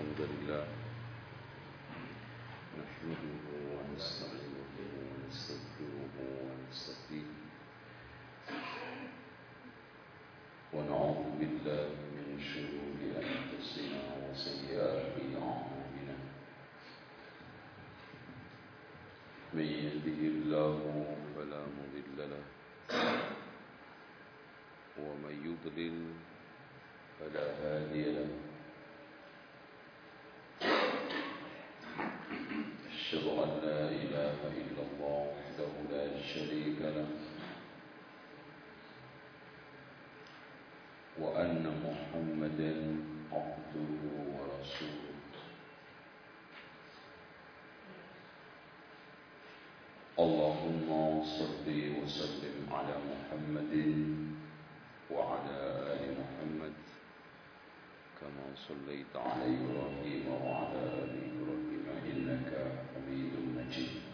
الحمد لله. نحمده ونستعينه ونستغفره ونستهديه. ونعوذ بالله من شرور أنفسنا وسيئات أعمالنا. من يهده الله فلا مضل له. ومن يضلل فلا هادي له. شريك له وأن محمدا عبده ورسوله. اللهم صل وسلم على محمد وعلى آل محمد كما صليت على إبراهيم وعلى آل إبراهيم إنك حميد مجيد.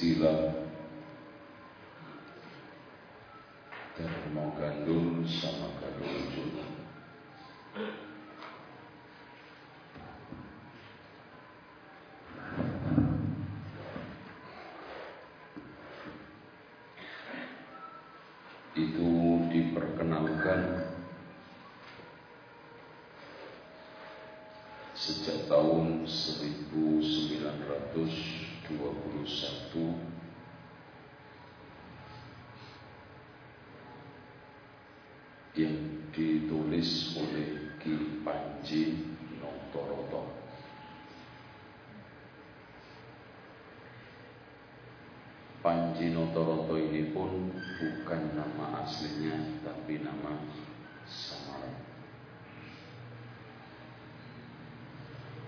Istilah termogandul sama kadujul itu diperkenalkan sejak tahun 1921 yang ditulis oleh Ki Panji Notoroto. Panji Notoroto ini pun bukan nama aslinya tapi nama samaran.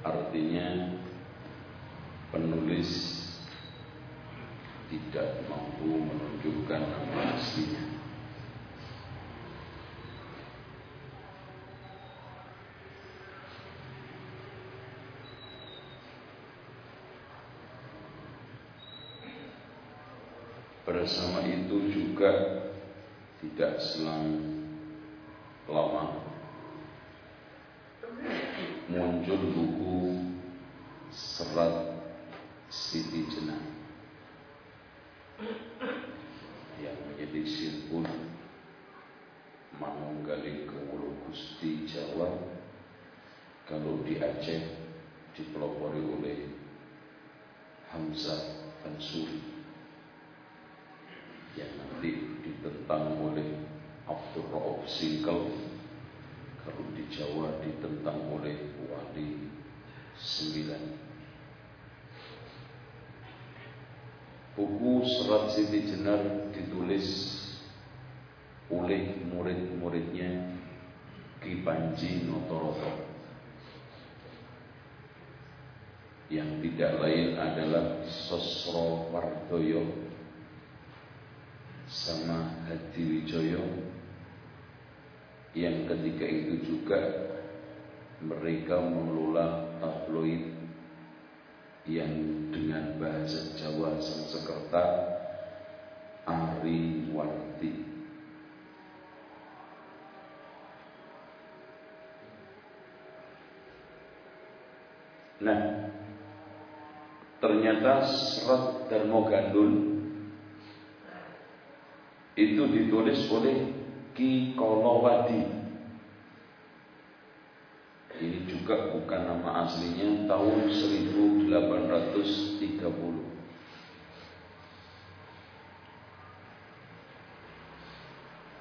Artinya penulis tidak mampu menunjukkan nama aslinya. Bersama itu juga tidak selang lama muncul buku serat Siti Jenar yang menjadi simpul Manunggaling Kewulu Gusti Jawa. Kalau di Aceh dipelopori oleh Hamzah Ansuri yang nanti ditentang oleh Abdul Rauf Singkel kalau di Jawa ditentang oleh Wali Sembilan buku Serat Siti Jenar ditulis oleh murid-muridnya Ki Panji Notoroto. Yang tidak lain adalah Sosro Wardoyo sama Hadi Wijoyo. Yang ketika itu juga mereka mengelola tabloid yang dengan bahasa Jawa Sanskerta Ari Warti Nah, ternyata serat Gandul itu ditulis oleh Ki Kolowadi. Ini juga bukan nama aslinya tahun 1830.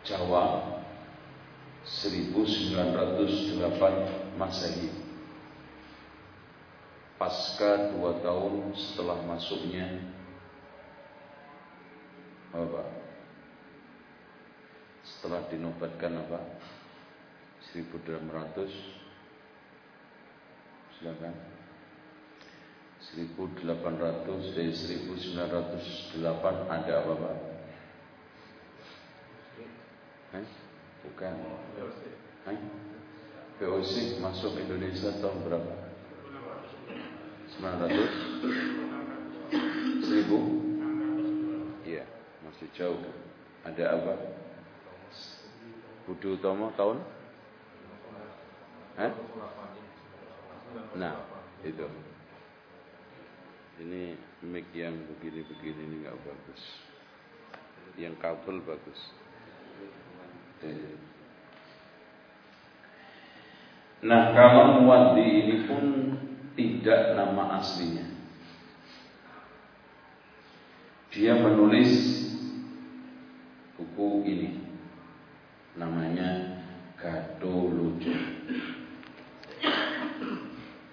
Jawa 1908 Masehi. Pasca dua tahun setelah masuknya apa? Setelah dinobatkan apa? 1800 silakan 1800 dari 1908 ada apa Pak? Hah? Bukan. Hah? VOC masuk Indonesia tahun berapa? 900? 1000? Iya, masih jauh. Ada apa? Budi Utomo tahun? Hah? Nah, itu. Ini mic yang begini-begini ini nggak bagus. Yang kabel bagus. Nah, kalau Muwaddi ini pun tidak nama aslinya. Dia menulis buku ini. Namanya Gado Lucu.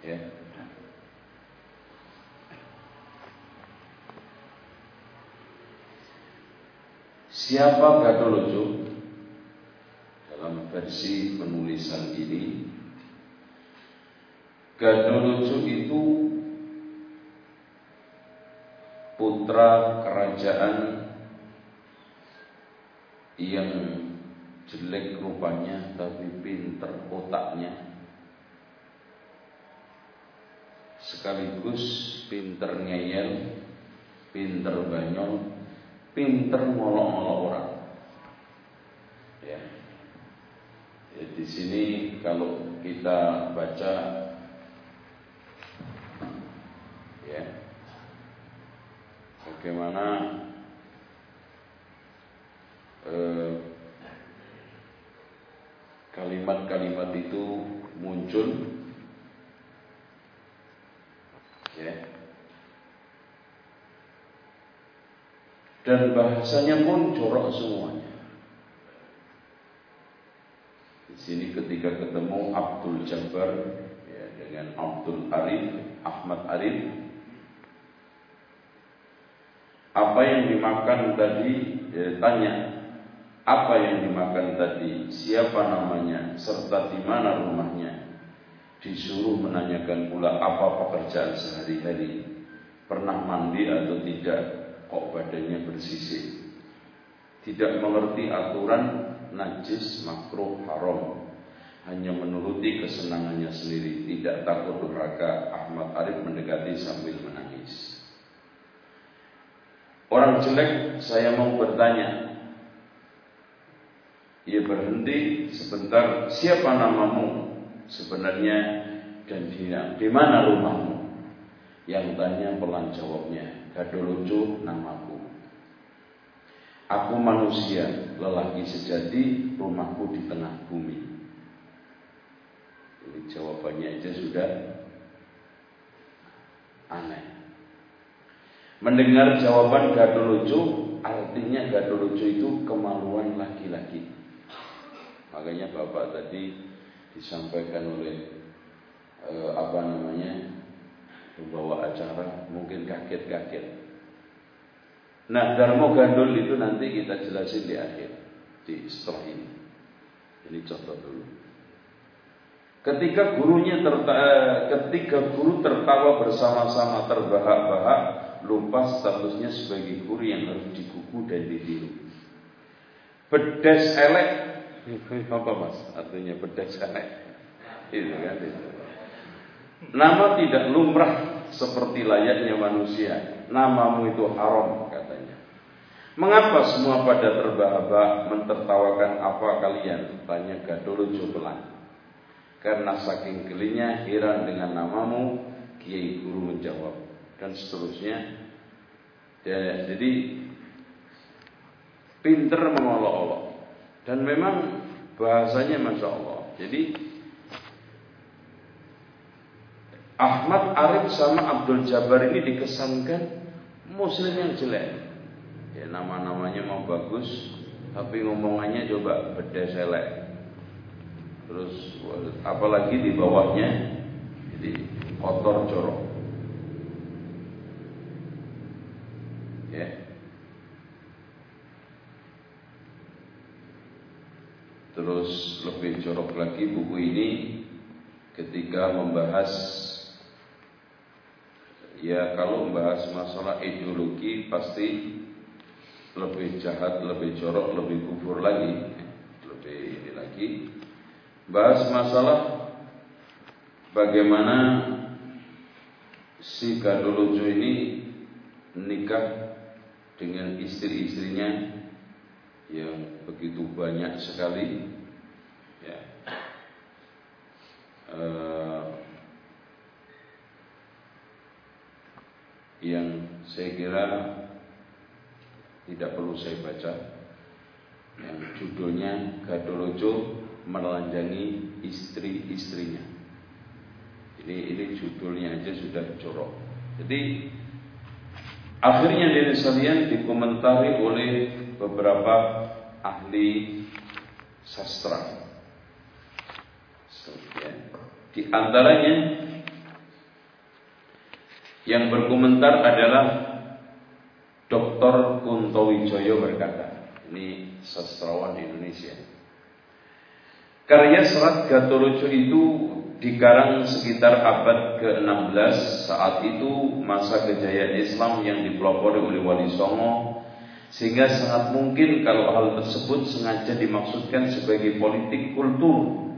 Ya. Siapa Gadolojo? Dalam versi penulisan ini Gadolojo itu putra kerajaan yang jelek rupanya tapi pinter otaknya sekaligus pinter ngeyel pinter banyol pinter ngolok-ngolok orang. Ya. ya. Di sini kalau kita baca ya bagaimana eh, kalimat-kalimat itu muncul ya dan bahasanya pun jorok semuanya. Di sini ketika ketemu Abdul Jabbar ya, dengan Abdul Arif, Ahmad Arif, apa yang dimakan tadi? Ya, tanya apa yang dimakan tadi, siapa namanya, serta di mana rumahnya. Disuruh menanyakan pula apa pekerjaan sehari-hari, pernah mandi atau tidak, kok badannya bersisik. Tidak mengerti aturan najis makruh haram. Hanya menuruti kesenangannya sendiri, tidak takut durhaka. Ahmad Arif mendekati sambil menangis. Orang jelek saya mau bertanya. Ia berhenti sebentar. Siapa namamu? Sebenarnya dan dia di mana rumahmu? Yang tanya pelan jawabnya. Gadolojo namaku. Aku manusia, lelaki sejati, rumahku di tengah bumi. Ini jawabannya aja sudah aneh. Mendengar jawaban Gadolojo, artinya Gadolojo itu kemaluan laki-laki. Makanya Bapak tadi disampaikan oleh eh, apa namanya membawa acara mungkin kaget-kaget. Nah, Darmo Gandul itu nanti kita jelasin di akhir di setelah ini. Ini contoh dulu. Ketika gurunya terta eh, ketika guru tertawa bersama-sama terbahak-bahak, lupa statusnya sebagai guru yang harus dikuku dan ditiru. Bedes elek, apa mas? Artinya bedes elek, itu kan itu. Nama tidak lumrah seperti layaknya manusia. Namamu itu haram katanya. Mengapa semua pada terbahak-bahak mentertawakan apa kalian? Tanya Gadolo Jobelan. Karena saking gelinya heran dengan namamu, Kiai Guru menjawab dan seterusnya. Ya, jadi pinter mengolok-olok dan memang bahasanya masya Allah. Jadi Ahmad Arif sama Abdul Jabbar ini dikesankan muslim yang jelek. Ya nama-namanya mau bagus, tapi ngomongannya coba beda selek. Terus apalagi di bawahnya jadi kotor jorok. Ya. Terus lebih jorok lagi buku ini ketika membahas Ya kalau membahas masalah ideologi pasti lebih jahat, lebih jorok, lebih kufur lagi, lebih ini lagi. Bahas masalah bagaimana si Gadolojo ini nikah dengan istri-istrinya yang begitu banyak sekali ya. Uh, yang saya kira tidak perlu saya baca yang judulnya Gadolojo menelanjangi istri-istrinya. Ini ini judulnya aja sudah jorok. Jadi akhirnya dari sekalian dikomentari oleh beberapa ahli sastra. Di antaranya yang berkomentar adalah Dr. Kunto Wijoyo berkata, ini sastrawan Indonesia. Karya Serat Gatolojo itu dikarang sekitar abad ke-16 saat itu masa kejayaan Islam yang dipelopori oleh Wali Songo sehingga sangat mungkin kalau hal tersebut sengaja dimaksudkan sebagai politik kultur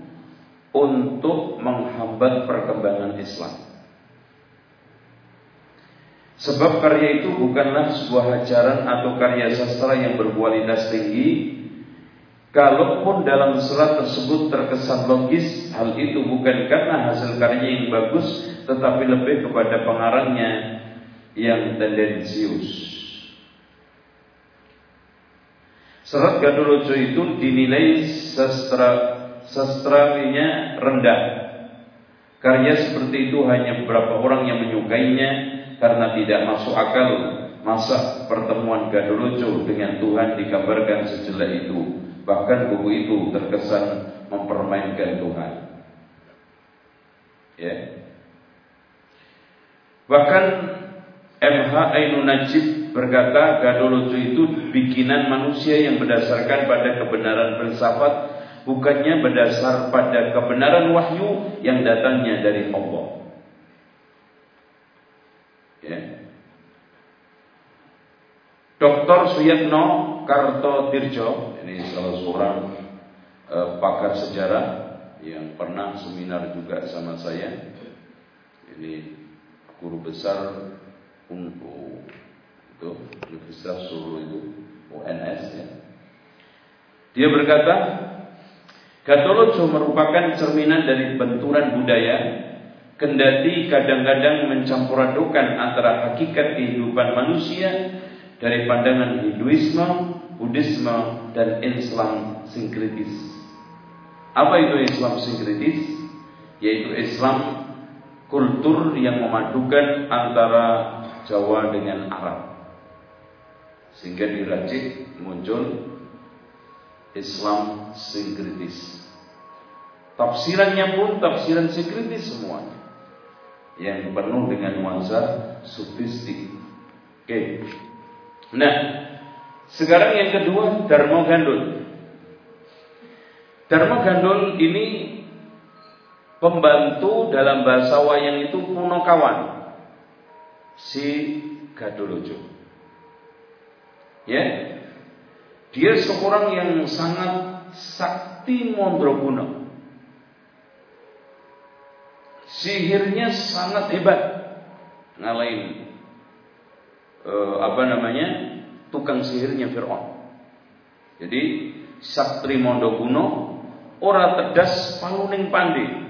untuk menghambat perkembangan Islam. Sebab karya itu bukanlah sebuah ajaran atau karya sastra yang berkualitas tinggi. Kalaupun dalam surat tersebut terkesan logis, hal itu bukan karena hasil karya yang bagus, tetapi lebih kepada pengarangnya yang tendensius. Serat Gadulojo itu dinilai sastra sastranya rendah. Karya seperti itu hanya beberapa orang yang menyukainya karena tidak masuk akal masa pertemuan Gadolojo dengan Tuhan digambarkan sejelek itu. Bahkan buku itu terkesan mempermainkan Tuhan. Ya. Bahkan MH Ainun Najib berkata Gadolojo itu bikinan manusia yang berdasarkan pada kebenaran filsafat bukannya berdasar pada kebenaran wahyu yang datangnya dari Allah. Ya. Dr. Suyatno Kartotirjo ini salah seorang eh, pakar sejarah yang pernah seminar juga sama saya. Ini guru besar untuk itu Universitas Solo itu UNS ya. Dia berkata, Katolojo merupakan cerminan dari benturan budaya kendati kadang-kadang mencampur adukan antara hakikat kehidupan manusia dari pandangan Hinduisme, Buddhisme, dan Islam sinkritis. Apa itu Islam sinkritis? Yaitu Islam kultur yang memadukan antara Jawa dengan Arab. Sehingga diracik muncul Islam sinkritis. Tafsirannya pun tafsiran sinkritis semuanya yang penuh dengan nuansa sofistik. Oke. Nah, sekarang yang kedua Dharma Gandul. Dharma Gandul ini pembantu dalam bahasa wayang itu Punokawan si Gadolojo. Ya. Dia seorang yang sangat sakti mondroguno. Sihirnya sangat hebat ngalahin uh, apa namanya tukang sihirnya Fir'aun. Jadi Satri Mondokuno ora tedas paluning pandi.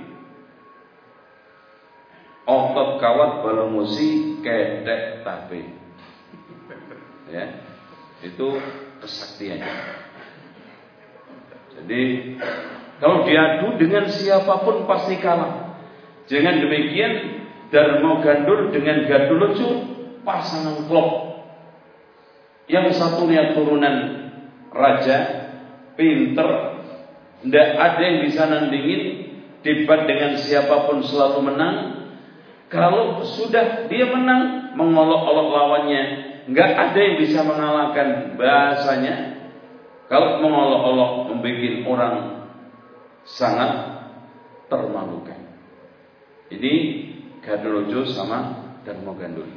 Otot kawat balumusi kedek tapi. Ya. Itu kesaktiannya. Jadi kalau diadu dengan siapa pun pasti kalah. Dengan demikian Darmo Gandul dengan Gadulucu pasangan klop. Yang satunya turunan raja, pinter, tidak ada yang bisa nandingin debat dengan siapa pun selalu menang. Kalau sudah dia menang, mengolok-olok lawannya, nggak ada yang bisa mengalahkan bahasanya. Kalau mengolok-olok membuat orang sangat termalukan. Ini Gadolojo sama Dharma Gandul.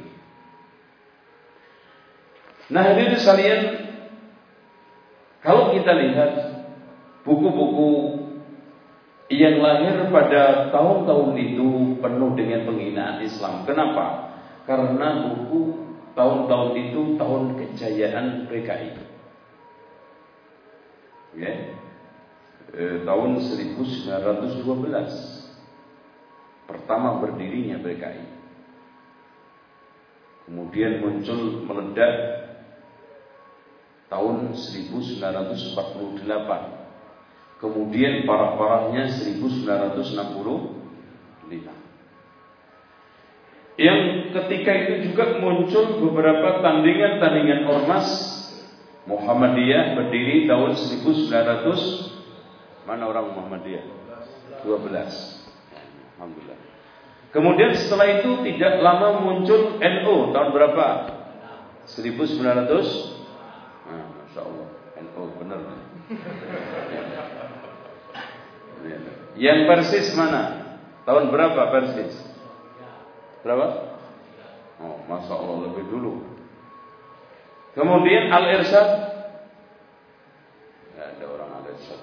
Nah, hadirin sekalian, kalau kita lihat buku-buku yang lahir pada tahun-tahun itu penuh dengan penghinaan Islam. Kenapa? Karena buku tahun-tahun itu tahun kejayaan PKI. Ya. Eh, tahun 1912 pertama berdirinya PKI. Kemudian muncul meledak tahun 1948 Kemudian parah-parahnya 1965. Yang ketika itu juga muncul beberapa tandingan-tandingan ormas Muhammadiyah berdiri tahun 1900 mana orang Muhammadiyah? 12. Alhamdulillah. Kemudian setelah itu tidak lama muncul NU tahun berapa? 1900 nah, Masya Allah NU benar Yang Persis mana? Tahun berapa Persis? Berapa? Oh, masa Allah lebih dulu. Kemudian Al Irsyad. Ya, ada orang Al Irsyad.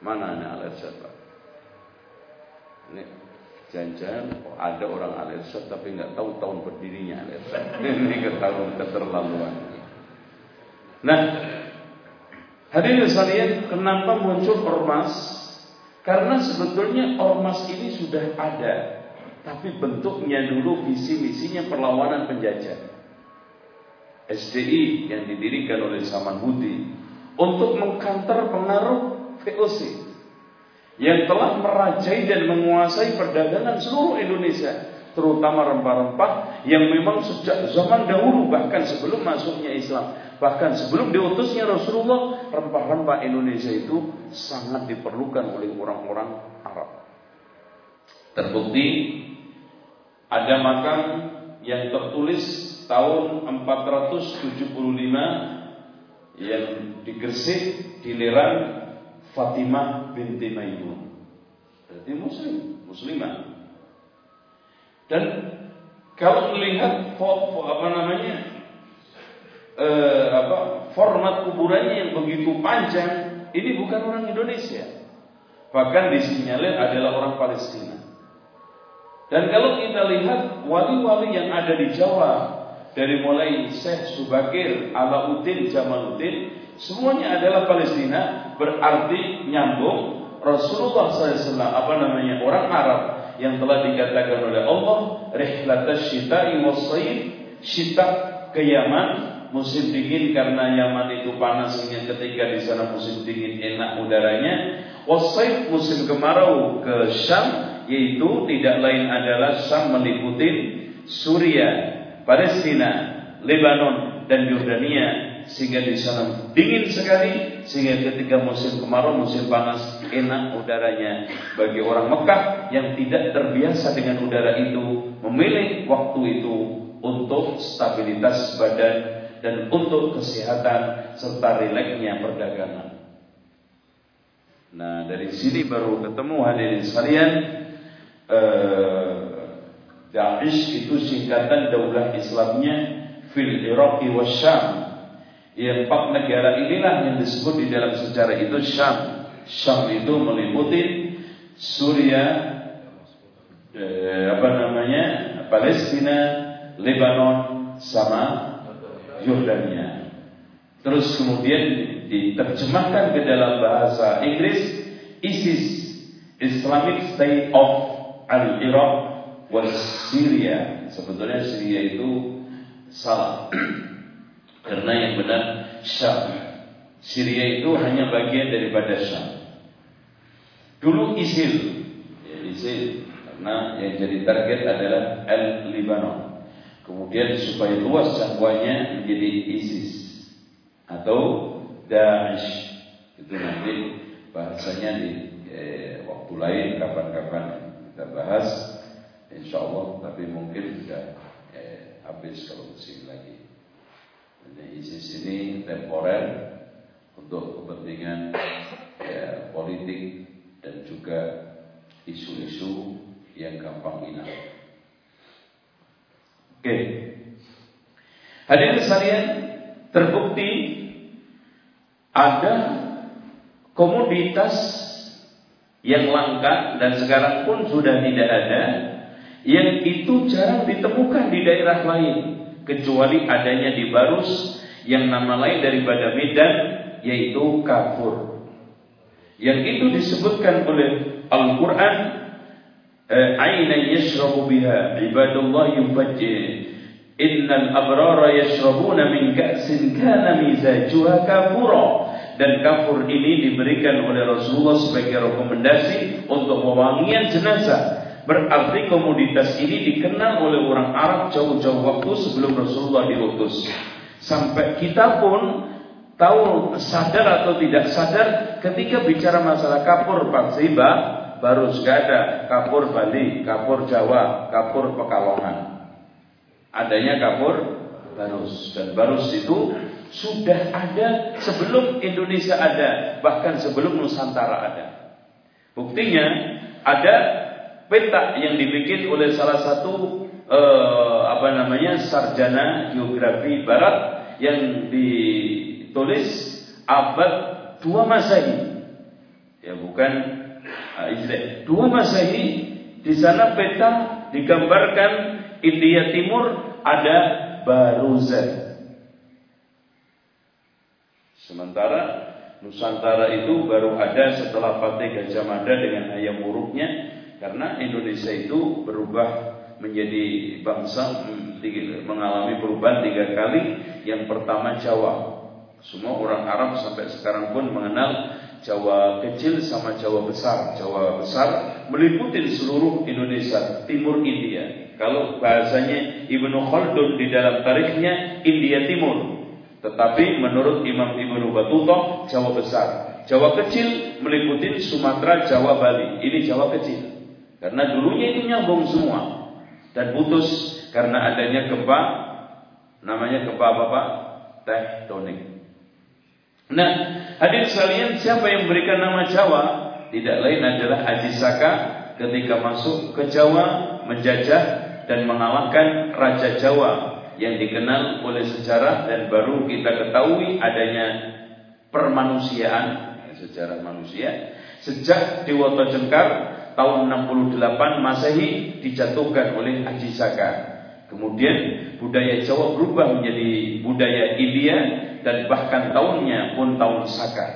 Mana ini Al Irsyad, Pak? Ini oh, ada orang Al Irsyad tapi nggak tahu tahun berdirinya Al Irsyad. ini ketahuan keterlaluan. Nah, hadirin sekalian, kenapa muncul ormas karena sebetulnya ormas ini sudah ada, tapi bentuknya dulu visi misinya perlawanan penjajah. SDI yang didirikan oleh Saman Budi untuk mengkantar pengaruh VOC yang telah merajai dan menguasai perdagangan seluruh Indonesia, terutama rempah-rempah yang memang sejak zaman dahulu bahkan sebelum masuknya Islam Bahkan sebelum diutusnya Rasulullah, rempah-rempah Indonesia itu sangat diperlukan oleh orang-orang Arab. Terbukti ada makam yang tertulis tahun 475 yang di Gresik dilerang Fatimah binti Maimun. Berarti muslim, muslimah. Dan kalau melihat apa namanya eh, apa format kuburannya yang begitu panjang, ini bukan orang Indonesia. Bahkan disinyalir adalah orang Palestina. Dan kalau kita lihat wali-wali yang ada di Jawa dari mulai Syekh Subakir, Alauddin, Jamaluddin, semuanya adalah Palestina, berarti nyambung Rasulullah SAW apa namanya orang Arab yang telah dikatakan oleh Allah rihlatas syita'i was syita ke Yaman musim dingin karena Yaman itu panas sehingga ketika di sana musim dingin enak udaranya. Wasaif musim kemarau ke Syam yaitu tidak lain adalah Syam meliputi Suria, Palestina, Lebanon dan Yordania sehingga di sana dingin sekali sehingga ketika musim kemarau musim panas enak udaranya bagi orang Mekah yang tidak terbiasa dengan udara itu memilih waktu itu untuk stabilitas badan dan untuk kesehatan serta rileksnya perdagangan. Nah dari sini baru ketemu hadirin sekalian eh, Daesh itu singkatan Daulah Islamnya fil Iraqi wa Yang empat negara inilah yang disebut di dalam sejarah itu Syam. Syam itu meliputi Suria, eh, apa namanya, Palestina, Lebanon, sama Yordania. Terus kemudian diterjemahkan ke dalam bahasa Inggris ISIS Islamic State of Al-Iraq was Syria. Sebetulnya Syria itu salah. Karena yang benar Syam. Syria itu hanya bagian daripada Syam. Dulu ISIL, ya ISIL karena yang jadi target adalah El Libanon. Kemudian supaya luas jangkauannya menjadi ISIS atau Daesh. Itu nanti bahasanya di eh, waktu lain kapan-kapan kita bahas insya Allah tapi mungkin sudah eh, habis kalau musim lagi. Jadi ISIS ini temporer untuk kepentingan ya, politik dan juga isu-isu yang gampang hilang. Oke. Hadirin sekalian, terbukti ada komoditas yang langka dan sekarang pun sudah tidak ada yang itu jarang ditemukan di daerah lain kecuali adanya di Barus yang nama lain daripada Medan yaitu kafur. Yang itu disebutkan oleh Al-Qur'an eh, aina yashrabu biha ibadullah yufajjir innal abrara yashrabuna min ka'sin kana mizajuha kafura dan kafur ini diberikan oleh Rasulullah sebagai rekomendasi untuk pewangian jenazah. Berarti komoditas ini dikenal oleh orang Arab jauh-jauh waktu sebelum Rasulullah diutus. Sampai kita pun tahu sadar atau tidak sadar ketika bicara masalah kapur pasti baru ada kapur Bali, kapur Jawa, kapur Pekalongan. Adanya kapur barus dan barus itu sudah ada sebelum Indonesia ada, bahkan sebelum Nusantara ada. Buktinya ada peta yang dibikin oleh salah satu eh, apa namanya sarjana geografi barat yang ditulis abad 2 Masehi. Ya bukan uh, dua Masehi di sana peta digambarkan India Timur ada Baruzan Sementara Nusantara itu baru ada setelah Patih Gajah Mada dengan ayam uruknya karena Indonesia itu berubah menjadi bangsa mengalami perubahan tiga kali. Yang pertama Jawa. Semua orang Arab sampai sekarang pun mengenal Jawa kecil sama Jawa besar. Jawa besar meliputi seluruh Indonesia, timur India. Kalau bahasanya Ibnu Khaldun di dalam tarikhnya India Timur. Tetapi menurut Imam Ibnu Batuta Jawa besar. Jawa kecil meliputi Sumatera, Jawa, Bali. Ini Jawa kecil. Karena dulunya itu nyambung semua dan putus karena adanya gempa namanya gempa apa? Tektonik. Nah, hadir sekalian siapa yang memberikan nama Jawa? Tidak lain adalah Haji Saka ketika masuk ke Jawa menjajah dan mengalahkan Raja Jawa yang dikenal oleh sejarah dan baru kita ketahui adanya permanusiaan sejarah manusia sejak Dewata Jengkar tahun 68 Masehi dijatuhkan oleh Haji Saka. Kemudian budaya Jawa berubah menjadi budaya India dan bahkan tahunnya pun tahun Saka.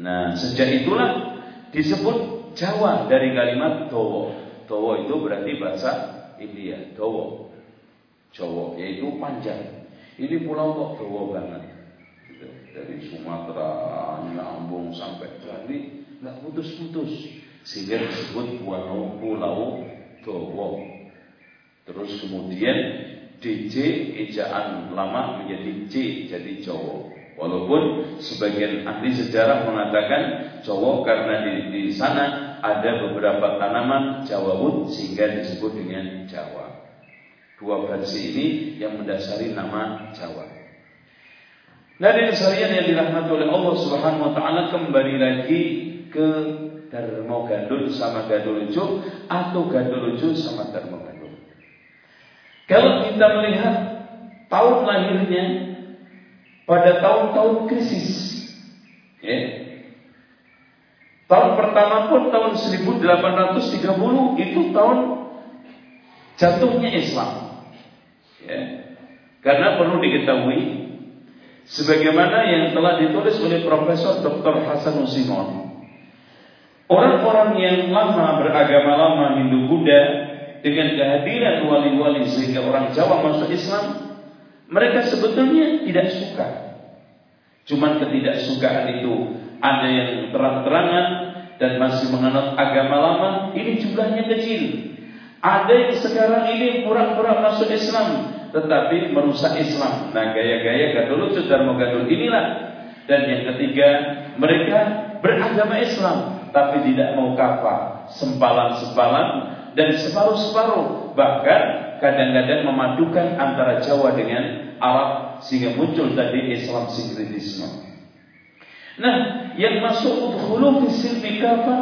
Nah, sejak itulah disebut Jawa dari kalimat Dowo. Dowo itu berarti bahasa India, Dowo. Jawa yaitu panjang. Ini pulau kok Jawa banget. Gitu. Dari Sumatera nyambung sampai Bali nggak putus-putus sehingga disebut pulau pulau Jawa. Terus kemudian DJ ejaan lama menjadi C jadi Jawa. Walaupun sebagian ahli sejarah mengatakan Jawa karena di, di sana ada beberapa tanaman Jawa wood sehingga disebut dengan Jawa. Dua versi ini yang mendasari nama Jawa. Nah, dari yang dirahmati oleh Allah Subhanahu wa taala kembali lagi ke Darmo Gandul sama Gandul Ujo atau Gandul Ujo sama Darmo Gandul. Kalau kita melihat tahun lahirnya pada tahun-tahun krisis, ya. Tahun pertama pun tahun 1830 itu tahun jatuhnya Islam. Ya. Karena perlu diketahui sebagaimana yang telah ditulis oleh Profesor Dr. Hasan Usimon. Orang-orang yang lama beragama lama Hindu Buddha dengan kehadiran wali-wali sehingga orang Jawa masuk Islam, mereka sebetulnya tidak suka. Cuman ketidaksukaan itu ada yang terang-terangan dan masih menganut agama lama, ini jumlahnya kecil. Ada yang sekarang ini pura-pura masuk Islam tetapi merusak Islam. Nah, gaya-gaya gadul lucu dan gadul inilah. Dan yang ketiga, mereka beragama Islam tapi tidak mau kafah, sempalan-sempalan dan separuh-separuh. Bahkan kadang-kadang memadukan antara Jawa dengan Arab sehingga muncul tadi Islam sinkretisme. Nah, yang masuk udkhulu fi silmi kafah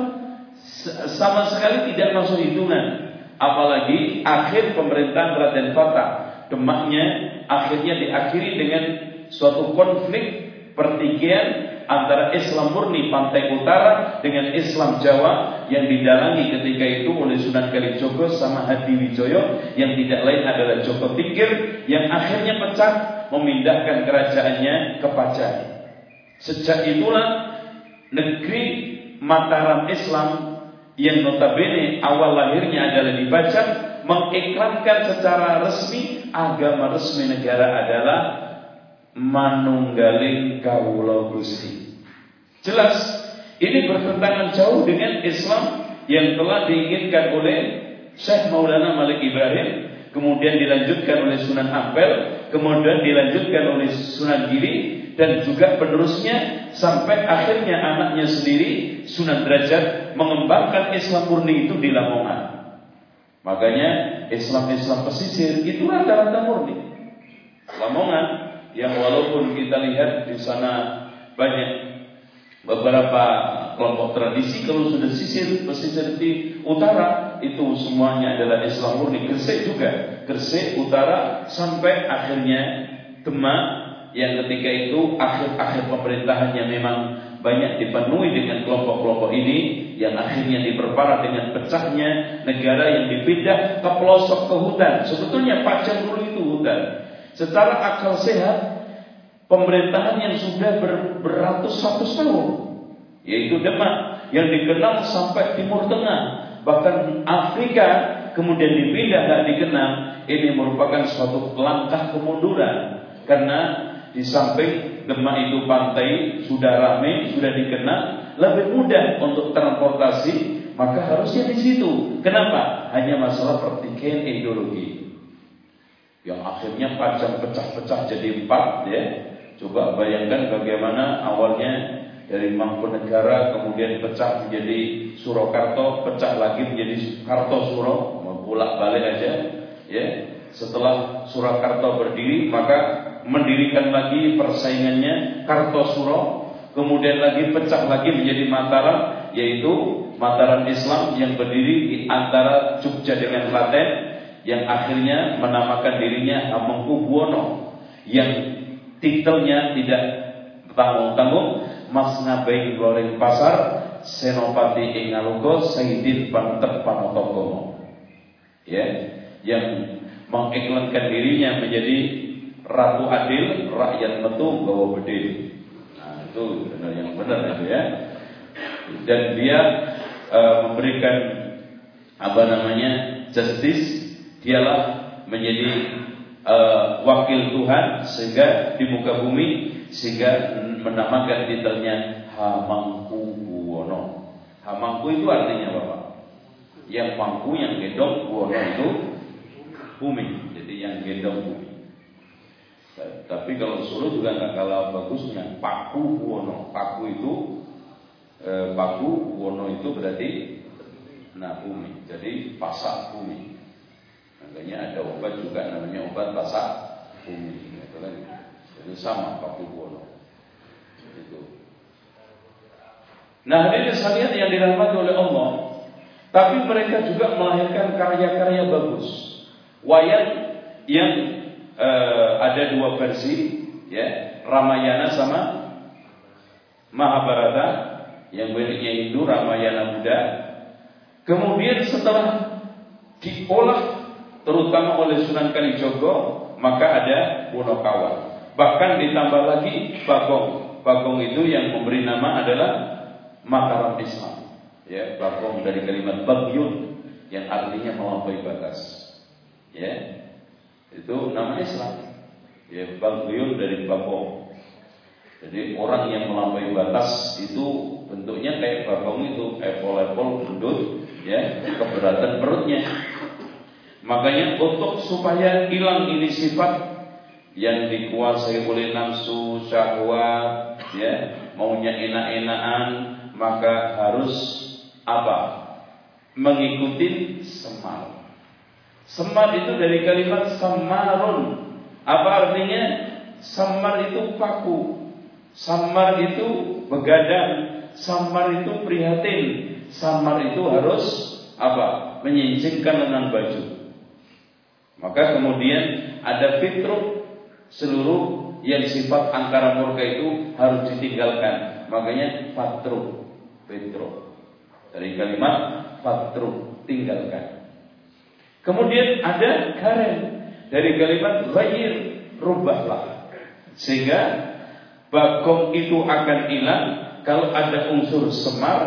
sama sekali tidak masuk hitungan. apalagi akhir pemerintahan Raden Fatah. Demaknya akhirnya diakhiri dengan suatu konflik pertikaian antara Islam murni pantai utara dengan Islam Jawa yang didalangi ketika itu oleh Sunan Kalijogo sama Hadi Wijoyo yang tidak lain adalah Joko Tingkir yang akhirnya pecah memindahkan kerajaannya ke Pajang. Sejak itulah negeri Mataram Islam yang notabene awal lahirnya adalah di Pajang mengiklankan secara resmi agama resmi negara adalah manunggaling kawula Gusti. Jelas ini bertentangan jauh dengan Islam yang telah diinginkan oleh Syekh Maulana Malik Ibrahim, kemudian dilanjutkan oleh Sunan Ampel, kemudian dilanjutkan oleh Sunan Giri dan juga penerusnya sampai akhirnya anaknya sendiri Sunan Derajat mengembangkan Islam murni itu di Lamongan. Makanya Islam-Islam pesisir itu rata-rata murni. Lamongan yang walaupun kita lihat di sana banyak beberapa kelompok tradisi kalau sudah sisir pesisir di utara itu semuanya adalah Islam murni. Gresik juga. Gresik utara sampai akhirnya Demak yang ketika itu akhir-akhir pemerintahannya memang banyak dipenuhi dengan kelompok-kelompok ini yang akhirnya diperparah dengan pecahnya negara yang dipindah ke pelosok ke hutan. Sebetulnya Pajang dulu itu hutan secara akal sehat pemerintahan yang sudah ber, beratus-ratus tahun yaitu Demak yang dikenal sampai Timur Tengah bahkan Afrika kemudian dipindah dan dikenal ini merupakan suatu langkah kemunduran. Karena di samping Demak itu pantai sudah ramai sudah dikenal lebih mudah untuk transportasi maka harusnya di situ. Kenapa? Hanya masalah pertikaian ideologi yang akhirnya pajak pecah-pecah jadi empat ya. Coba bayangkan bagaimana awalnya dari Mangkunegara kemudian pecah menjadi Surakarta, pecah lagi menjadi Kartosuro, bolak balik aja ya. Setelah Surakarta berdiri maka mendirikan lagi persaingannya Kartosuro, kemudian lagi pecah lagi menjadi Mataram yaitu Mataram Islam yang berdiri di antara Jogja dengan Klaten yang akhirnya menamakan dirinya Hamengkubuwono yang titelnya tidak tanggung-tanggung Mas Ngabai Goreng Pasar Senopati Ingalugo Saidin Pantep Panotogomo ya yang mengiklankan dirinya menjadi Ratu Adil rakyat metu bawa bedil nah itu benar yang benar itu ya. Dan dia uh, memberikan apa namanya justice dialah menjadi uh, wakil Tuhan sehingga di muka bumi sehingga menamakan titelnya Hamangku Buwono. Hamangku itu artinya apa? Yang mangku yang gendong Buwono itu bumi. Jadi yang gendong bumi. Tapi kalau Solo juga nggak kalah bagusnya. Paku Buwono. Paku itu eh, Paku Buwono itu berarti nah bumi. Jadi pasak bumi. Makanya ada obat juga namanya obat basak bumi. Itu kan itu sama Paku Buwono. Nah, ini sekalian yang dirahmati oleh Allah, tapi mereka juga melahirkan karya-karya bagus. Wayang yang uh, ada dua versi, ya, Ramayana sama Mahabharata, yang bentuknya Hindu, Ramayana Buddha. Kemudian setelah diolah terutama oleh Sunan Kalijogo, maka ada Wonokawan. Bahkan ditambah lagi Bagong. Bagong itu yang memberi nama adalah Mataram Islam. Ya, Bagong dari kalimat Bagyun yang artinya melampaui batas. Ya. Itu nama Islam. Ya, Bagyun dari Bagong. Jadi orang yang melampaui batas itu bentuknya kayak bagong itu, epol-epol, gendut, ya, keberatan perutnya. Makanya untuk supaya hilang ini sifat yang dikuasai oleh nafsu syahwat, ya, maunya enak-enakan, maka harus apa? Mengikuti semar. Semar itu dari kalimat samarun. Apa artinya? Samar itu paku. Samar itu begadang. Samar itu prihatin. Samar itu harus apa? Menyingsingkan lengan baju. Maka kemudian ada fitrah seluruh yang sifat angkara murka itu harus ditinggalkan. Makanya fatru, fitro. Dari kalimat fatru, tinggalkan. Kemudian ada karen dari kalimat ghair, rubahlah. Sehingga bagong itu akan hilang kalau ada unsur semar,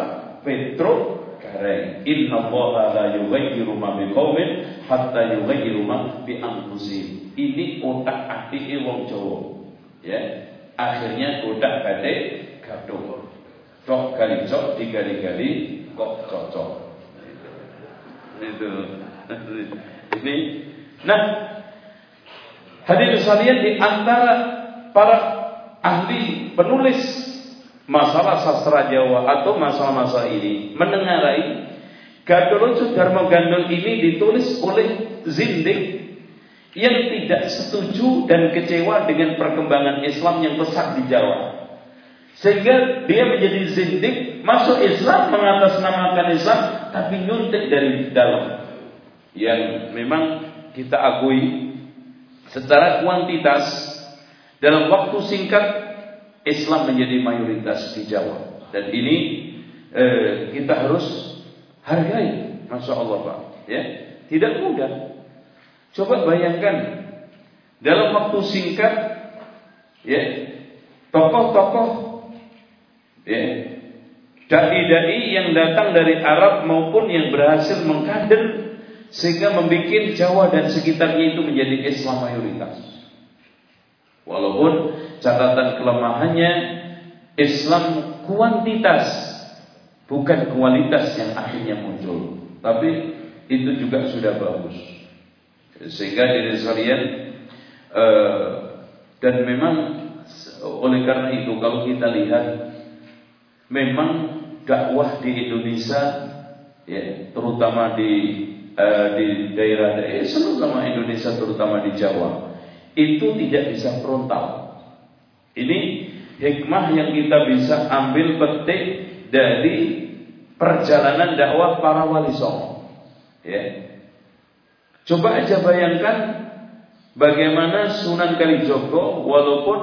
petro, karen. Inna Allah la yughayyiru ma biqaumin hatta yughayyiru ma bi anfusihim. Ini otak ati wong Jawa. Ya. Akhirnya otak kate gadung. Cok kali cok, digali-gali kok cocok. Itu. Ini. Nah, hadirin sekalian di antara para ahli penulis masalah sastra Jawa atau masalah-masalah ini menengarai Gadolo Sudarmo Gandul ini ditulis oleh Zindik yang tidak setuju dan kecewa dengan perkembangan Islam yang pesat di Jawa. Sehingga dia menjadi zindik, masuk Islam, mengatasnamakan Islam, tapi nyuntik dari dalam. Yang memang kita akui secara kuantitas dalam waktu singkat Islam menjadi mayoritas di Jawa. Dan ini eh, kita harus hargai, masya Allah Pak. Ya, tidak mudah. Coba bayangkan dalam waktu singkat, ya, tokoh-tokoh, ya, dai-dai yang datang dari Arab maupun yang berhasil mengkader sehingga membuat Jawa dan sekitarnya itu menjadi Islam mayoritas. Walaupun catatan kelemahannya Islam kuantitas bukan kualitas yang akhirnya muncul, tapi itu juga sudah bagus. Sehingga diri sekalian uh, dan memang oleh karena itu kalau kita lihat memang dakwah di Indonesia ya terutama di uh, di daerah-daerah terutama Indonesia terutama di Jawa itu tidak bisa frontal. Ini hikmah yang kita bisa ambil petik dari perjalanan dakwah para wali songo. Ya, Coba aja bayangkan bagaimana Sunan Kalijogo walaupun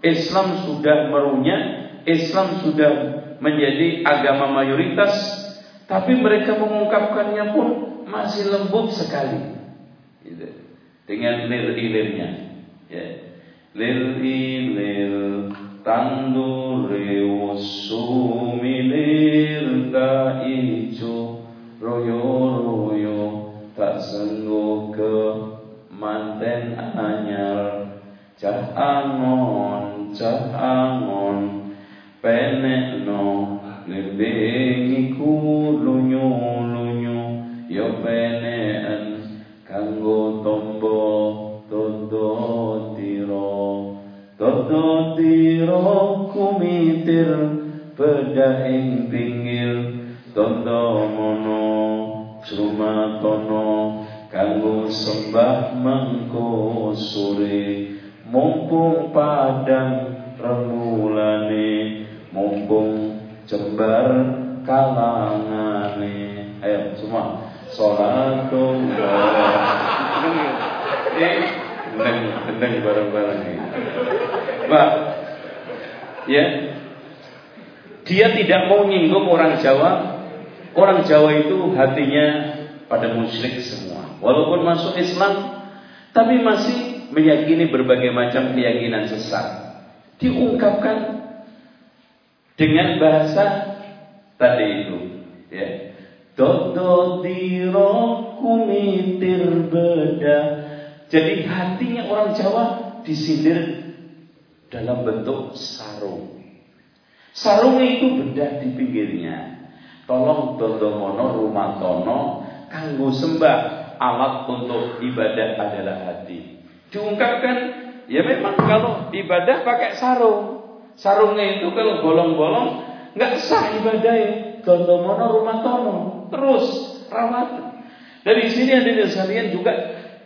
Islam sudah merunyah, Islam sudah menjadi agama mayoritas, tapi mereka mengungkapkannya pun masih lembut sekali. Gitu. Dengan lir-ilirnya. Ya. للإيمان meyakini berbagai macam keyakinan sesat. Diungkapkan dengan bahasa tadi itu, ya. Dodo diro kumitir beda. Jadi hatinya orang Jawa disindir dalam bentuk sarung. Sarungnya itu bedah di pinggirnya. Tolong dondomono rumah tono kanggo sembah alat untuk ibadah adalah hati. Diungkapkan ya memang kalau ibadah pakai sarung. Sarungnya itu kalau bolong-bolong nggak sah ibadahnya. Dondomono rumah tono terus rawat. Dari sini ada sekalian juga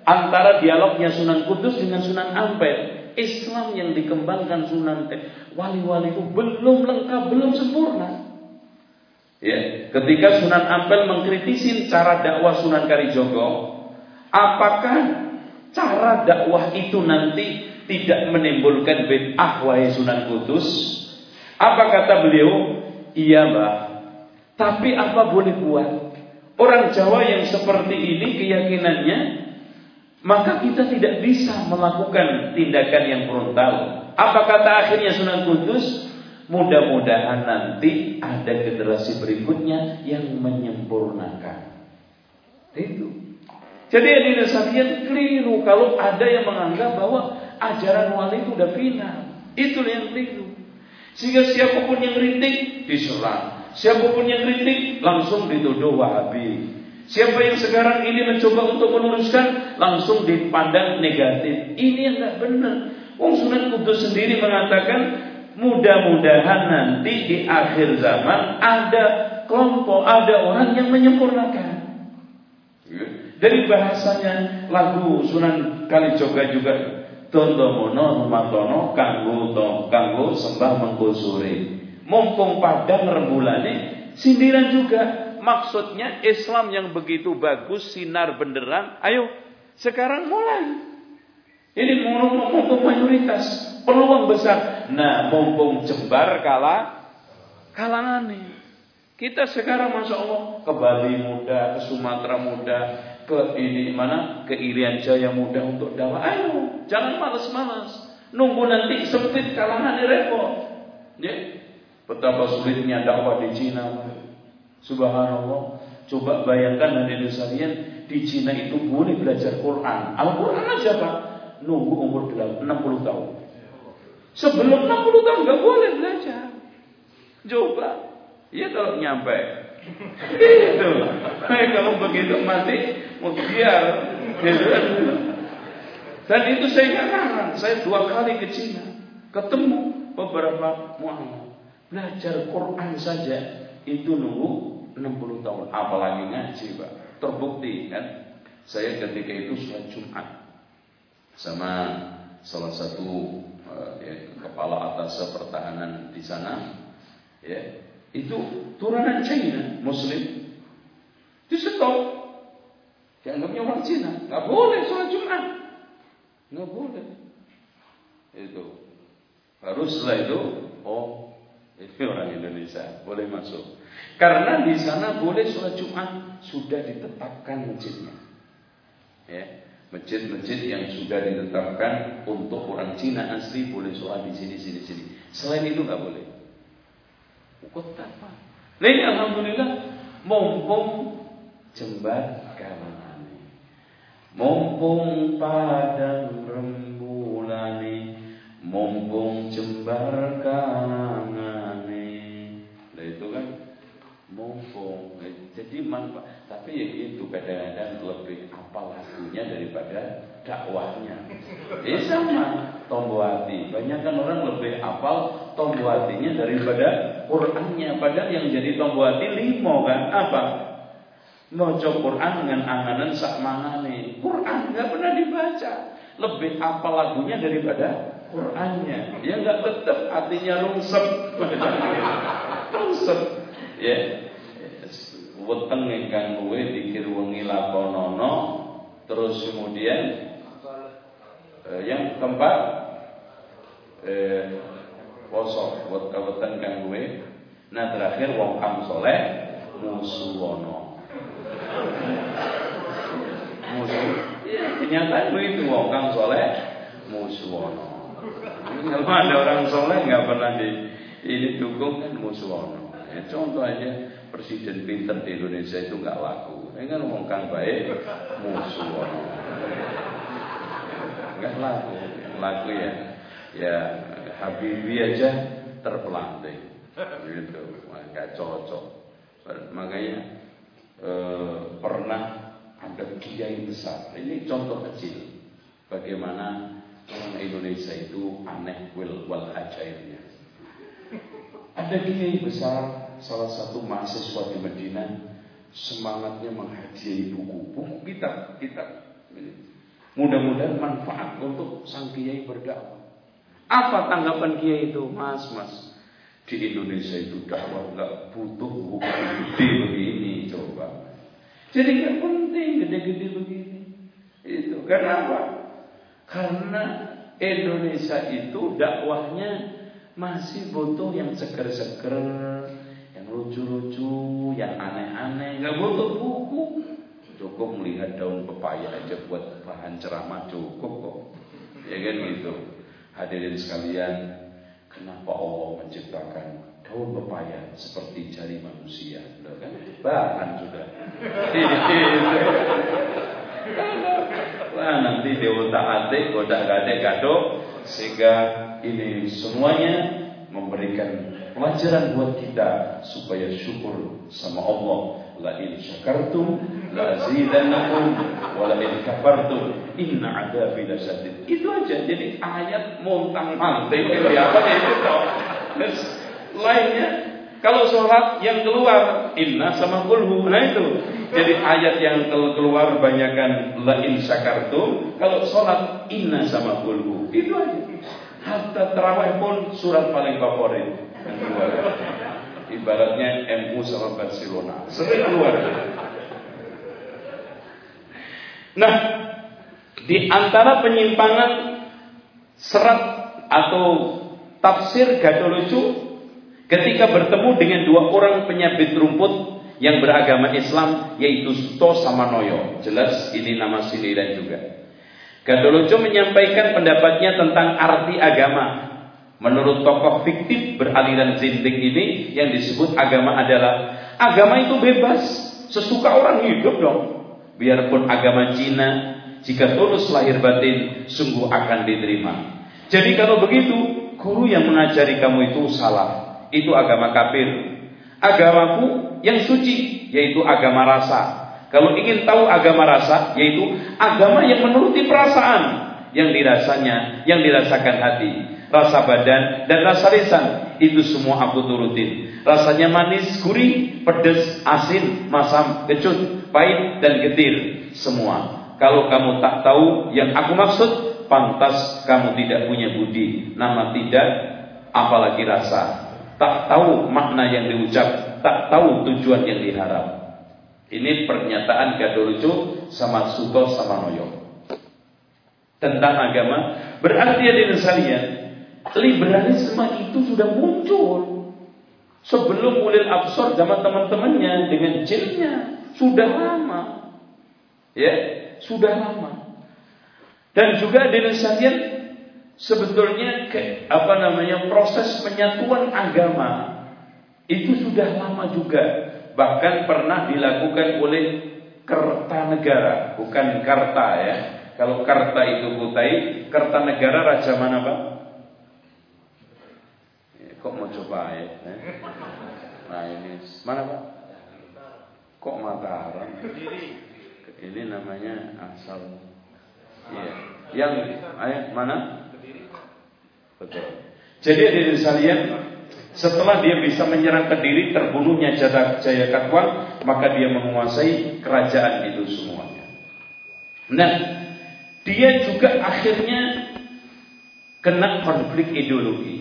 antara dialognya Sunan Kudus dengan Sunan Ampel. Islam yang dikembangkan Sunan wali-wali itu belum lengkap, belum sempurna. Ya, ketika Sunan Ampel mengkritisi cara dakwah Sunan Kalijogo, apakah cara dakwah itu nanti tidak menimbulkan bid'ah wahai Sunan Kudus? Apa kata beliau? Iya, Mbak. Tapi apa boleh buat? Orang Jawa yang seperti ini keyakinannya, maka kita tidak bisa melakukan tindakan yang frontal. Apa kata akhirnya Sunan Kudus? Mudah-mudahan nanti ada generasi berikutnya yang menyempurnakan. Itu. Jadi yang sekalian keliru kalau ada yang menganggap bahwa ajaran wali itu udah final. Itu yang keliru. Sehingga siapa pun yang kritik diserang. Siapa pun yang kritik langsung dituduh Wahabi. Siapa yang sekarang ini mencoba untuk meluruskan langsung dipandang negatif. Ini yang nggak benar. Wong Sunan Kudus sendiri mengatakan Mudah-mudahan nanti di akhir zaman ada kelompok, ada orang yang menyempurnakan. Dari bahasanya lagu Sunan Kalijoga juga Tondomono Rumatono Kanggo Kanggo Sembah Mengkusuri Mumpung padang rembulane Sindiran juga Maksudnya Islam yang begitu bagus Sinar benderang Ayo sekarang mulai ini mumpung mayoritas, peluang besar. Nah, mumpung Jembar kalah kalangan nih. Kita sekarang masya Allah ke Bali muda, ke Sumatera muda, ke ini mana ke Irian Jaya muda untuk dakwah. Ayo, jangan malas-malas. Nunggu nanti sempit kalangan ini repot. Ya, betapa sulitnya dakwah di Cina. Subhanallah. Coba bayangkan dari sekalian di Cina itu boleh belajar Quran. Al-Quran aja Pak nunggu umur 60 tahun. Sebelum 60 tahun nggak boleh belajar. Coba. Ya kalau nyampe. Itu. Nah, kalau begitu mati mau biar. Dan itu saya nggak Saya dua kali ke Cina. Ketemu beberapa mu'alaf. Belajar Quran saja itu nunggu 60 tahun. Apalagi ngaji, Pak. Terbukti kan. Saya ketika itu sholat Jumat sama salah satu uh, ya, kepala atas pertahanan di sana ya itu turunan China Muslim. Di stop dianggapnya orang Cina nggak boleh sholat Jumat. Nggak boleh. Itu. Harus setelah itu. Oh ini orang Indonesia. Boleh masuk. Karena di sana boleh sholat Jumat. Sudah ditetapkan masjidnya. Ya. Masjid-masjid yang sudah ditetapkan untuk orang Cina asli boleh sholat di sini, sini, sini. Selain itu nggak boleh. Kota apa? Lain alhamdulillah mumpung jembat kalangan. Mumpung padang rembulani, mumpung jembar kalangan. Nah itu kan mumpung. Jadi manfaat tapi ya itu kadang-kadang lebih apa lagunya daripada dakwahnya. Ini sama tombo hati. Banyak kan orang lebih apal tombo hatinya daripada Qurannya. Padahal yang jadi tombo hati limo kan apa? Mojo Quran dengan anganan sak nih. Quran nggak pernah dibaca. Lebih apa lagunya daripada Qurannya. Ya nggak tetap hatinya rungsep. rungsep. Ya weteng ingkang luwe dikir wengi lakonono terus kemudian eh, yang keempat eh, poso weteng kang luwe nah terakhir wong kang soleh musuwono. Musuh. Ya kenyataan begitu wong kang soleh musuwono. Kalau ada orang soleh nggak pernah di ini dukung kan musuwono. Ya, contoh aja presiden pinter di Indonesia itu nggak laku. Ini kan ngomong kang baik musuh. Nggak laku, laku ya. Ya Habibie aja terpelanting, gitu, nggak cocok. Makanya eh, pernah ada kiai besar. Ini contoh kecil bagaimana orang Indonesia itu aneh wil wal ajaibnya. Ada kiai besar salah satu mahasiswa di Madinah semangatnya menghadiahi buku-buku kitab kitab mudah-mudahan manfaat untuk sang kiai berdakwah apa tanggapan kiai itu mas mas Di Indonesia itu dakwah nggak butuh buku gede begini coba. Jadi nggak penting gede-gede begini. Itu kenapa? Karena Indonesia itu dakwahnya masih butuh yang seger-seger, lucu-lucu, yang aneh-aneh, nggak butuh buku. Cukup melihat daun pepaya aja buat bahan ceramah cukup kok. Ya kan gitu. Hadirin sekalian, kenapa Allah menciptakan daun pepaya seperti jari manusia? Sudah kan? Bahan sudah. Wah nanti otak atik, otak gadek kado, sehingga ini semuanya memberikan pelajaran buat kita supaya syukur sama Allah. La in syakartum la azidannakum wa la in kafartum inna adzabi lasyadid. Itu aja. Jadi ayat montang manting itu apa itu. Terus lainnya kalau sholat yang keluar inna sama kulhu. Nah itu. Jadi ayat yang keluar banyakkan la in syakartum. Kalau sholat inna sama kulhu. Itu aja. Hatta terawih pun surat paling favorit ibaratnya. MU sama Barcelona. Sering keluar nah di antara penyimpangan serat atau tafsir gaduh lucu ketika bertemu dengan dua orang penyabit rumput yang beragama Islam yaitu Suto sama Noyo. Jelas ini nama sindiran juga. Gadolojo menyampaikan pendapatnya tentang arti agama Menurut tokoh fiktif beraliran zindik ini yang disebut agama adalah agama itu bebas, sesuka orang hidup dong. Biarpun agama Cina, jika tulus lahir batin, sungguh akan diterima. Jadi kalau begitu, guru yang mengajari kamu itu salah. Itu agama kafir. Agamaku yang suci, yaitu agama rasa. Kalau ingin tahu agama rasa, yaitu agama yang menuruti perasaan yang dirasanya, yang dirasakan hati rasa badan dan rasa lisan itu semua aku turutin. Rasanya manis, gurih, pedas, asin, masam, kecut, pahit dan getir semua. Kalau kamu tak tahu yang aku maksud, pantas kamu tidak punya budi. Nama tidak, apalagi rasa. Tak tahu makna yang diucap, tak tahu tujuan yang diharap. Ini pernyataan Gadolucu sama Suto sama Noyo tentang agama. Berarti ada sekalian, liberalisme itu sudah muncul. Sebelum ulil absor zaman teman-temannya dengan jinnya sudah lama. Ya sudah lama. Dan juga di sekalian sebetulnya ke, apa namanya proses penyatuan agama itu sudah lama juga. Bahkan pernah dilakukan oleh Kertanegara. Bukan Karta ya. Kalau Karta itu Kutai Kertanegara raja mana Pak Kok mau coba ayat? Eh? Nah ini mana pak? Kok Mataram? Ini namanya asal. Iya. Yang ayat mana? Betul. Jadi di sekalian, setelah dia bisa menyerang ke diri, terbunuhnya Jaya Katwang, maka dia menguasai kerajaan itu semuanya. Nah, dia juga akhirnya kena konflik ideologi.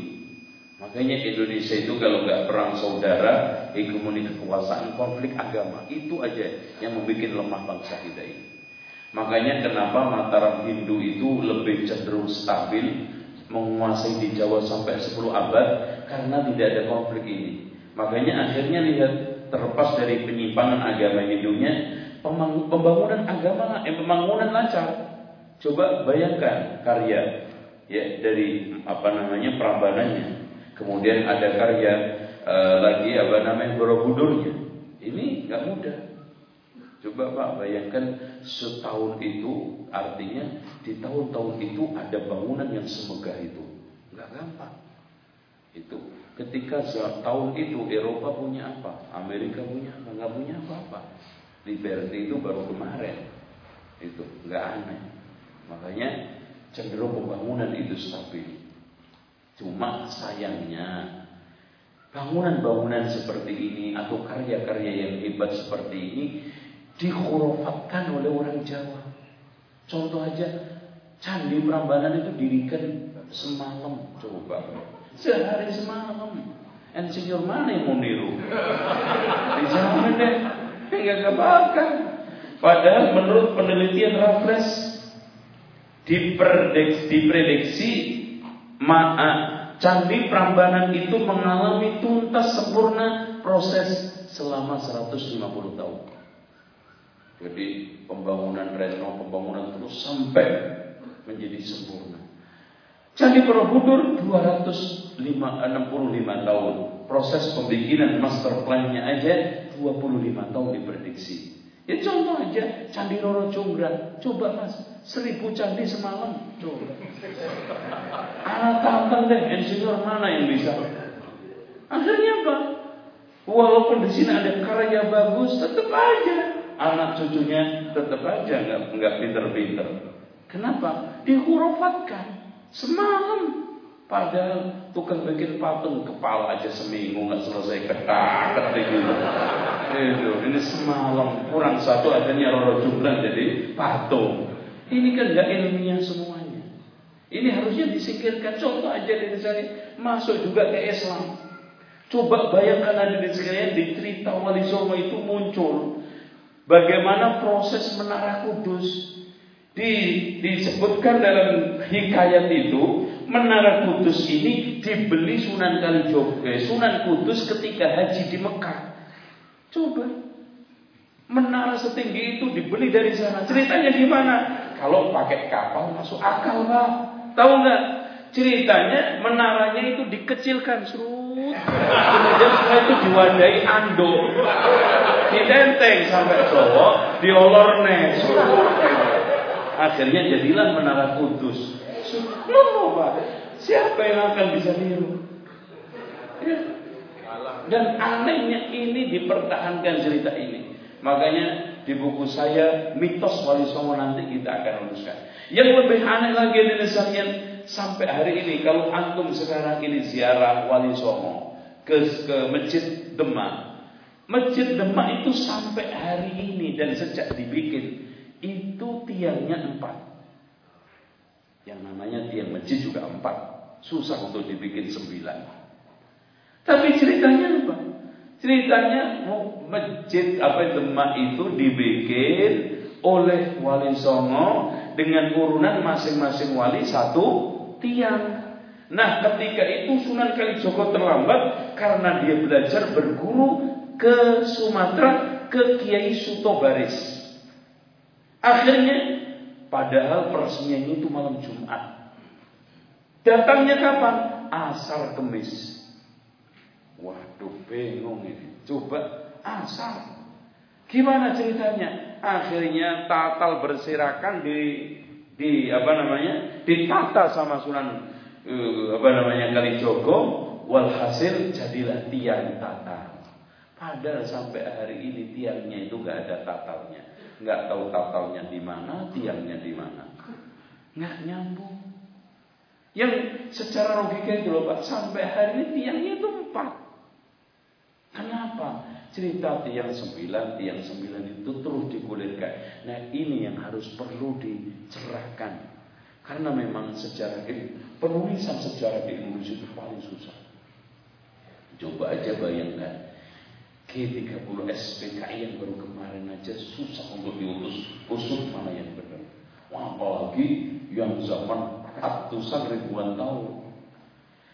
Makanya Indonesia itu kalau nggak perang saudara, hegemoni kekuasaan, konflik agama, itu aja yang membuat lemah bangsa kita ini. Makanya kenapa Mataram Hindu itu lebih cenderung stabil, menguasai di Jawa sampai 10 abad karena tidak ada konflik ini. Makanya akhirnya lihat terlepas dari penyimpangan agama Hindunya, pembangunan agama, eh, pembangunan lancar. Coba bayangkan karya ya dari apa namanya Prambananya Kemudian ada karya uh, lagi apa namanya Borobudurnya. Ini nggak mudah. Coba Pak bayangkan setahun itu artinya di tahun-tahun itu ada bangunan yang semegah itu. Nggak gampang. Itu ketika tahun itu Eropa punya apa? Amerika punya apa? Nggak punya apa-apa. Liberty itu baru kemarin. Itu nggak aneh. Makanya cenderung pembangunan itu stabil. Cuma sayangnya bangunan-bangunan seperti ini atau karya-karya yang hebat seperti ini dikhurofatkan oleh orang Jawa. Contoh aja, Candi Prambanan itu dirikan semalam coba. Sehari semalam. Insinyur mana yang mau niru? Dijamin deh, nggak kebakar. Padahal menurut penelitian Raffles diprediksi ma Candi Prambanan itu mengalami tuntas sempurna proses selama 150 tahun. Jadi pembangunan reno, pembangunan terus sampai menjadi sempurna. Candi Borobudur 265 tahun. Proses pembikinan master plan-nya aja 25 tahun diprediksi. Ya contoh aja Candi Roro Jonggrang. Coba mas, seribu candi semalam. Coba. Anak tantang deh, insinyur mana yang bisa? Akhirnya apa? Walaupun di sini ada karya bagus, tetap aja anak cucunya tetap aja nggak nggak pinter-pinter. Kenapa? Dihurufatkan semalam. Padahal tukang bikin patung kepala aja seminggu nggak selesai ketak gitu. Itu ini semalam kurang satu akhirnya Roro Jumlah jadi patung. Ini kan nggak ilmiah semuanya. Ini harusnya disingkirkan. Contoh aja dari saya masuk juga ke Islam. Coba bayangkan ada di sekalian di cerita Wali Songo itu muncul bagaimana proses menara kudus. Di, disebutkan dalam hikayat itu Menara Kudus ini dibeli Sunan Kalijogo, Sunan Kudus ketika haji di Mekah. Coba, menara setinggi itu dibeli dari sana. Ceritanya gimana? Kalau pakai kapal masuk akal pak. Tahu nggak? Ceritanya menaranya itu dikecilkan serut. Kemudian setelah itu diwadahi anduk. Ditenteng sampai Solo, diolorne. Akhirnya jadilah menara kudus. Pak. Siapa yang akan bisa niru? Ya. Dan anehnya ini dipertahankan cerita ini. Makanya di buku saya mitos Wali Songo nanti kita akan luruskan. Yang lebih aneh lagi dari sekalian sampai hari ini kalau antum sekarang ini ziarah Wali Songo ke ke Masjid Demak. Masjid Demak itu sampai hari ini dan sejak dibikin itu tiangnya empat. Yang namanya tiang masjid juga empat. Susah untuk dibikin sembilan. Tapi ceritanya apa? Ceritanya masjid apa Demak itu dibikin oleh Wali Songo dengan urunan masing-masing wali satu tiang. Nah ketika itu Sunan Kalijogo terlambat karena dia belajar berguru ke Sumatera ke Kiai Suto Baris. Akhirnya Padahal peresmiannya itu malam Jumat. Datangnya kapan? Asar kemis. Waduh bingung ini. Coba asar. Gimana ceritanya? Akhirnya tatal bersirakan di di apa namanya? Ditata sama Sunan uh, apa namanya Kalijogo. Walhasil jadilah tiang tata. Padahal sampai hari ini tiangnya itu gak ada tatalnya nggak tahu tatalnya di mana, tiangnya di mana, nggak nyambung. Yang secara logika itu loh Pak, sampai hari ini tiangnya itu empat. Kenapa? Cerita tiang sembilan, tiang sembilan itu terus digulirkan. Nah ini yang harus perlu dicerahkan. Karena memang sejarah ini, penulisan sejarah di Indonesia itu paling susah. Coba aja bayangkan G30 SPKI yang baru kemarin aja susah untuk diutus usut mana yang benar. Apalagi yang zaman ratusan ribuan tahun.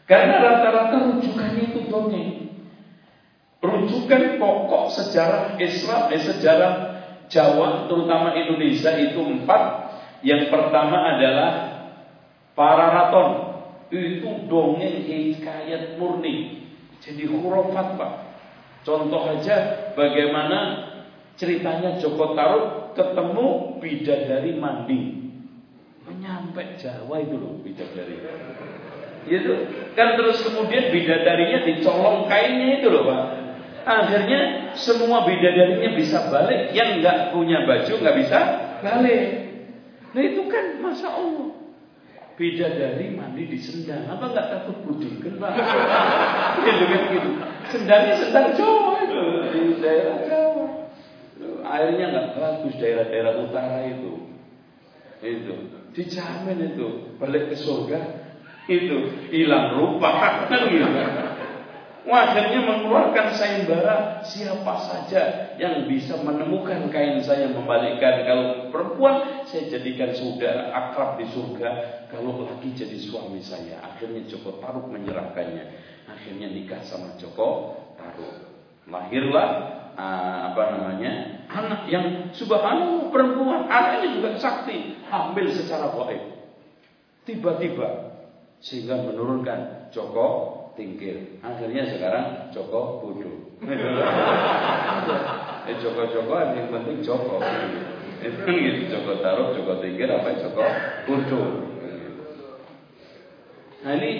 Karena rata-rata rujukannya itu dongeng. Rujukan pokok sejarah Islam, eh, sejarah Jawa, terutama Indonesia itu empat. Yang pertama adalah Pararaton. Itu dongeng hikayat murni. Jadi hurufat pak. Contoh aja bagaimana ceritanya Joko Taruk ketemu bidadari mandi. Menyampai Jawa itu loh bidadari. Itu kan terus kemudian bidadarinya dicolong kainnya itu loh Pak. Akhirnya semua bidadarinya bisa balik, yang nggak punya baju nggak bisa balik. Nah itu kan masa Allah. Bidadari mandi di sendang, apa nggak takut buding kan Pak? gitu kan gitu. Sendangnya sendang Jawa itu di daerah Jawa. Airnya nggak bagus daerah-daerah utara itu. Itu dijamin itu balik ke surga itu hilang rupa kan gitu. Akhirnya mengeluarkan sayembara siapa saja yang bisa menemukan kain saya membalikkan. Kalau perempuan saya jadikan saudara akrab di surga. Kalau lagi jadi suami saya. Akhirnya Joko Taruk menyerahkannya. Akhirnya nikah sama Joko Taruk. Lahirlah uh, apa namanya anak yang subhanallah perempuan anaknya juga sakti hamil secara gaib tiba-tiba sehingga menurunkan Joko tingkir. Akhirnya sekarang Joko bodoh. eh Joko-Joko yang penting Joko. Itu kan gitu Joko taruh, Joko tingkir apa Joko bodoh. Nah ini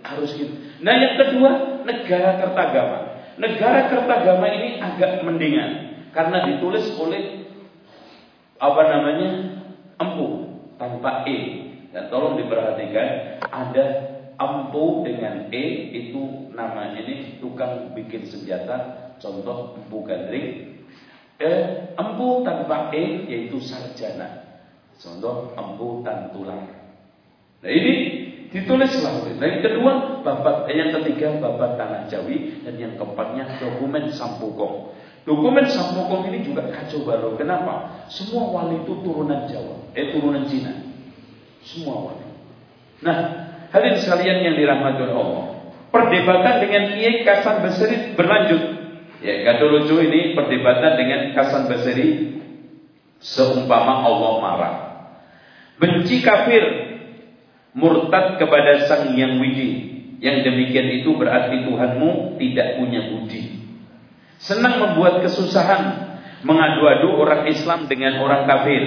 harus gitu. Nah yang kedua negara kertagama. Negara kertagama ini agak mendingan karena ditulis oleh apa namanya empu tanpa e. Dan tolong diperhatikan ada Ampu dengan E itu nama ini tukang bikin senjata, contoh empu gandring. Eh, empu tanpa E yaitu sarjana, contoh empu tantular. Nah ini ditulislah. Nah yang kedua babat, eh, yang ketiga babat tanah Jawi dan yang keempatnya dokumen Sampukong. Dokumen Sampukong ini juga kacau balau. Kenapa? Semua wali itu turunan Jawa, eh turunan Cina. Semua wali. Nah, Hadirin sekalian yang dirahmati Allah. Perdebatan dengan Kiai Kasan Basri berlanjut. Ya, kata lucu ini perdebatan dengan Kasan Basri seumpama Allah marah. Benci kafir murtad kepada Sang Yang Widi. Yang demikian itu berarti Tuhanmu tidak punya budi. Senang membuat kesusahan mengadu-adu orang Islam dengan orang kafir.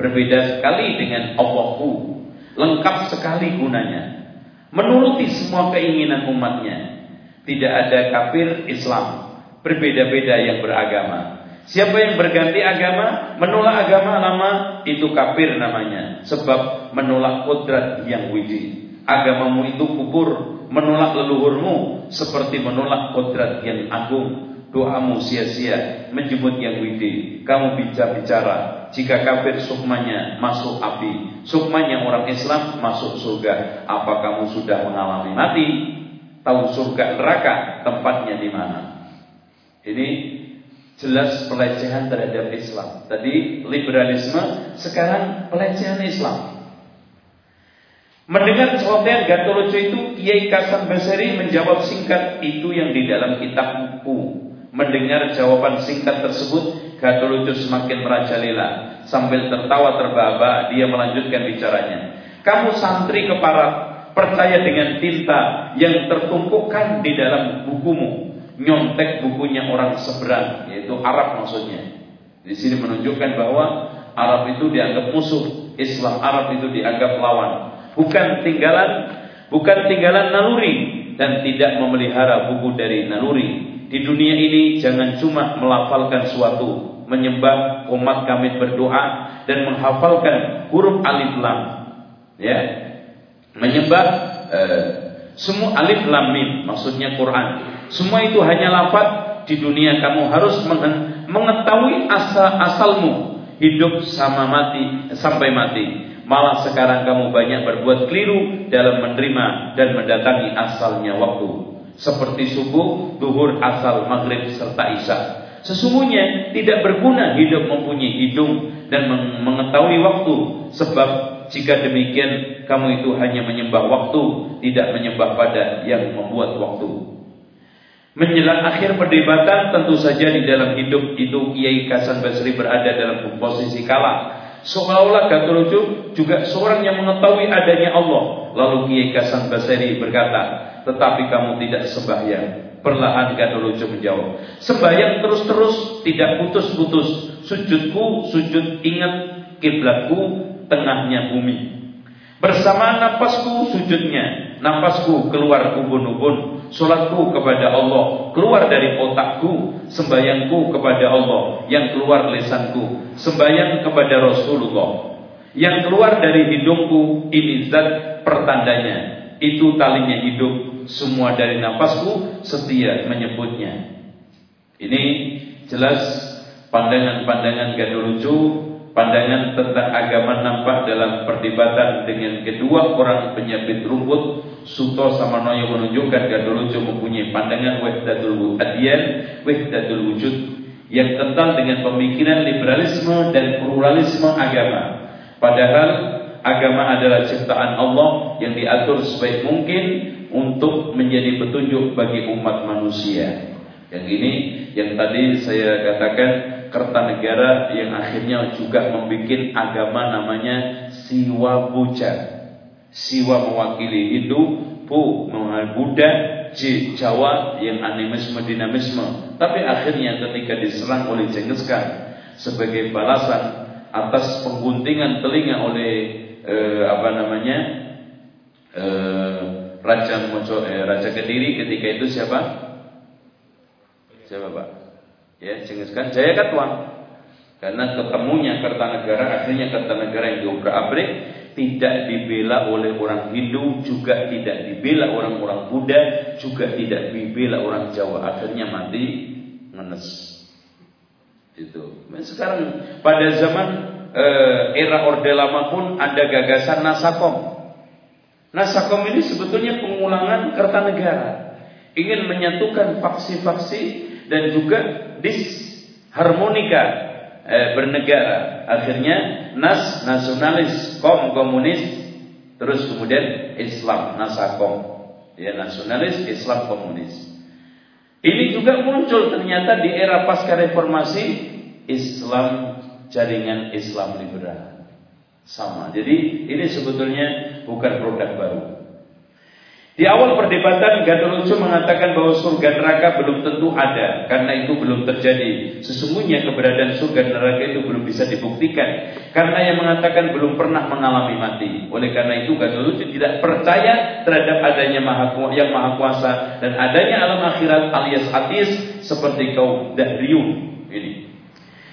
Berbeda sekali dengan Allahku Lengkap sekali gunanya. Menuruti semua keinginan umatnya. Tidak ada kafir Islam. Berbeda-beda yang beragama. Siapa yang berganti agama, menolak agama lama, itu kafir namanya. Sebab menolak kodrat yang widi. Agamamu itu kubur, menolak leluhurmu, seperti menolak kodrat yang agung doamu sia-sia menjemput yang widi kamu bicara-bicara jika kafir sukmanya masuk api sukmanya orang Islam masuk surga. Apa kamu sudah mengalami mati tahu surga neraka tempatnya di mana? Ini jelas pelecehan terhadap Islam. Tadi liberalisme sekarang pelecehan Islam. Mendengar celotehan Gatoloco itu, Kiai Kasan Basari menjawab singkat itu yang di dalam kitab buku Mendengar jawaban singkat tersebut, Gatulucu semakin merajalela. Sambil tertawa terbahak dia melanjutkan bicaranya. Kamu santri keparat, percaya dengan tinta yang tertumpukkan di dalam bukumu. Nyontek bukunya orang seberang, yaitu Arab maksudnya. Di sini menunjukkan bahwa Arab itu dianggap musuh, Islam Arab itu dianggap lawan. Bukan tinggalan, bukan tinggalan naluri dan tidak memelihara buku dari naluri di dunia ini jangan cuma melafalkan suatu, menyembah umat kami berdoa dan menghafalkan huruf alif lam. Ya. Menyembah eh, semua alif lam mim maksudnya Quran. Semua itu hanya lafaz di dunia kamu harus mengetahui asal asalmu hidup sama mati sampai mati. Malah sekarang kamu banyak berbuat keliru dalam menerima dan mendatangi asalnya waktu seperti subuh, duhur, asal, maghrib serta isya. Sesungguhnya tidak berguna hidup mempunyai hidung dan mengetahui waktu sebab jika demikian kamu itu hanya menyembah waktu tidak menyembah pada yang membuat waktu. Menjelang akhir perdebatan tentu saja di dalam hidup itu Kiai Kasan Basri berada dalam posisi kalah. Seolah-olah Gatulucu juga seorang yang mengetahui adanya Allah. Lalu Kiai Kasan Basri berkata, tetapi kamu tidak sembahyang. Perlahan Gadolucu menjawab, sembahyang terus-terus, tidak putus-putus. Sujudku, sujud ingat kiblatku, tengahnya bumi. Bersama napasku sujudnya, napasku keluar ubun-ubun, solatku kepada Allah, keluar dari otakku, sembayangku kepada Allah, yang keluar lisanku, sembayang kepada Rasulullah. Yang keluar dari hidungku. Ini zat pertandanya, itu talinya hidup semua dari nafasku setia menyebutnya. Ini jelas pandangan-pandangan lucu pandangan tentang agama nampak dalam perdebatan dengan kedua orang penyabit rumput Suto sama Noyo menunjukkan Gadolujo mempunyai pandangan wahdatul adiyan, wahdatul wujud yang kental dengan pemikiran liberalisme dan pluralisme agama. Padahal agama adalah ciptaan Allah yang diatur sebaik mungkin untuk menjadi petunjuk bagi umat manusia. Yang ini yang tadi saya katakan Kertanegara yang akhirnya juga membuat agama namanya Siwa Buja. Siwa mewakili Hindu, Bu mewakili Buddha, J Jawa yang animisme dinamisme. Tapi akhirnya ketika diserang oleh Genghis sebagai balasan atas pengguntingan telinga oleh eh, apa namanya eh, Raja Mojo, eh, Raja Kediri ketika itu siapa? Siapa Pak? Ya, Genghis Khan Jaya Katwang. Karena ketemunya Kertanegara akhirnya Kertanegara yang diobrak-abrik tidak dibela oleh orang Hindu, juga tidak dibela orang-orang Buddha, juga tidak dibela orang Jawa. Akhirnya mati ngenes. Itu. Nah, sekarang pada zaman eh, era Orde Lama pun ada gagasan Nasakom. Nasakom ini sebetulnya pengulangan Kertanegara. Ingin menyatukan faksi-faksi dan juga disharmonika eh, bernegara. Akhirnya nas nasionalis, kom komunis, terus kemudian Islam nasakom. Ya nasionalis, Islam komunis. Ini juga muncul ternyata di era pasca reformasi Islam jaringan Islam liberal. Sama. Jadi ini sebetulnya bukan produk baru. Di awal perdebatan Gatotolucu mengatakan bahwa surga neraka belum tentu ada karena itu belum terjadi. Sesungguhnya keberadaan surga neraka itu belum bisa dibuktikan karena yang mengatakan belum pernah mengalami mati. Oleh karena itu Gatotolucu tidak percaya terhadap adanya maha, yang maha kuasa dan adanya alam akhirat alias ateis seperti kaum Dahriyun. Ini.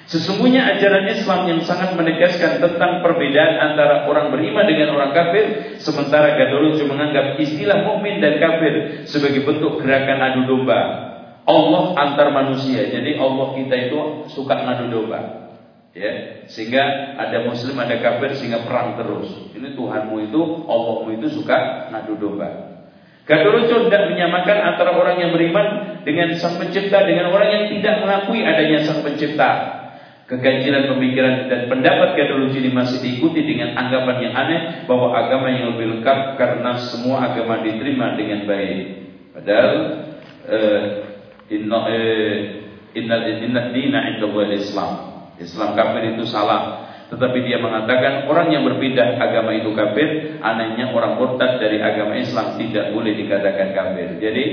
Sesungguhnya ajaran Islam yang sangat menegaskan tentang perbedaan antara orang beriman dengan orang kafir, sementara Gadolucu menganggap istilah mukmin dan kafir sebagai bentuk gerakan adu domba. Allah antar manusia. Jadi Allah kita itu suka ngadu domba. Ya, sehingga ada muslim, ada kafir sehingga perang terus. Ini Tuhanmu itu, Allahmu itu suka ngadu domba. Gadolucu tidak menyamakan antara orang yang beriman dengan sang pencipta dengan orang yang tidak mengakui adanya sang pencipta. Keganjilan pemikiran dan pendapat gadologi ini masih diikuti dengan anggapan yang aneh bahwa agama yang lebih lengkap karena semua agama diterima dengan baik. Padahal uh, inna uh, inna inna dina Islam. Islam kafir itu salah. Tetapi dia mengatakan orang yang berpindah agama itu kafir, anehnya orang murtad dari agama Islam tidak boleh dikatakan kafir. Jadi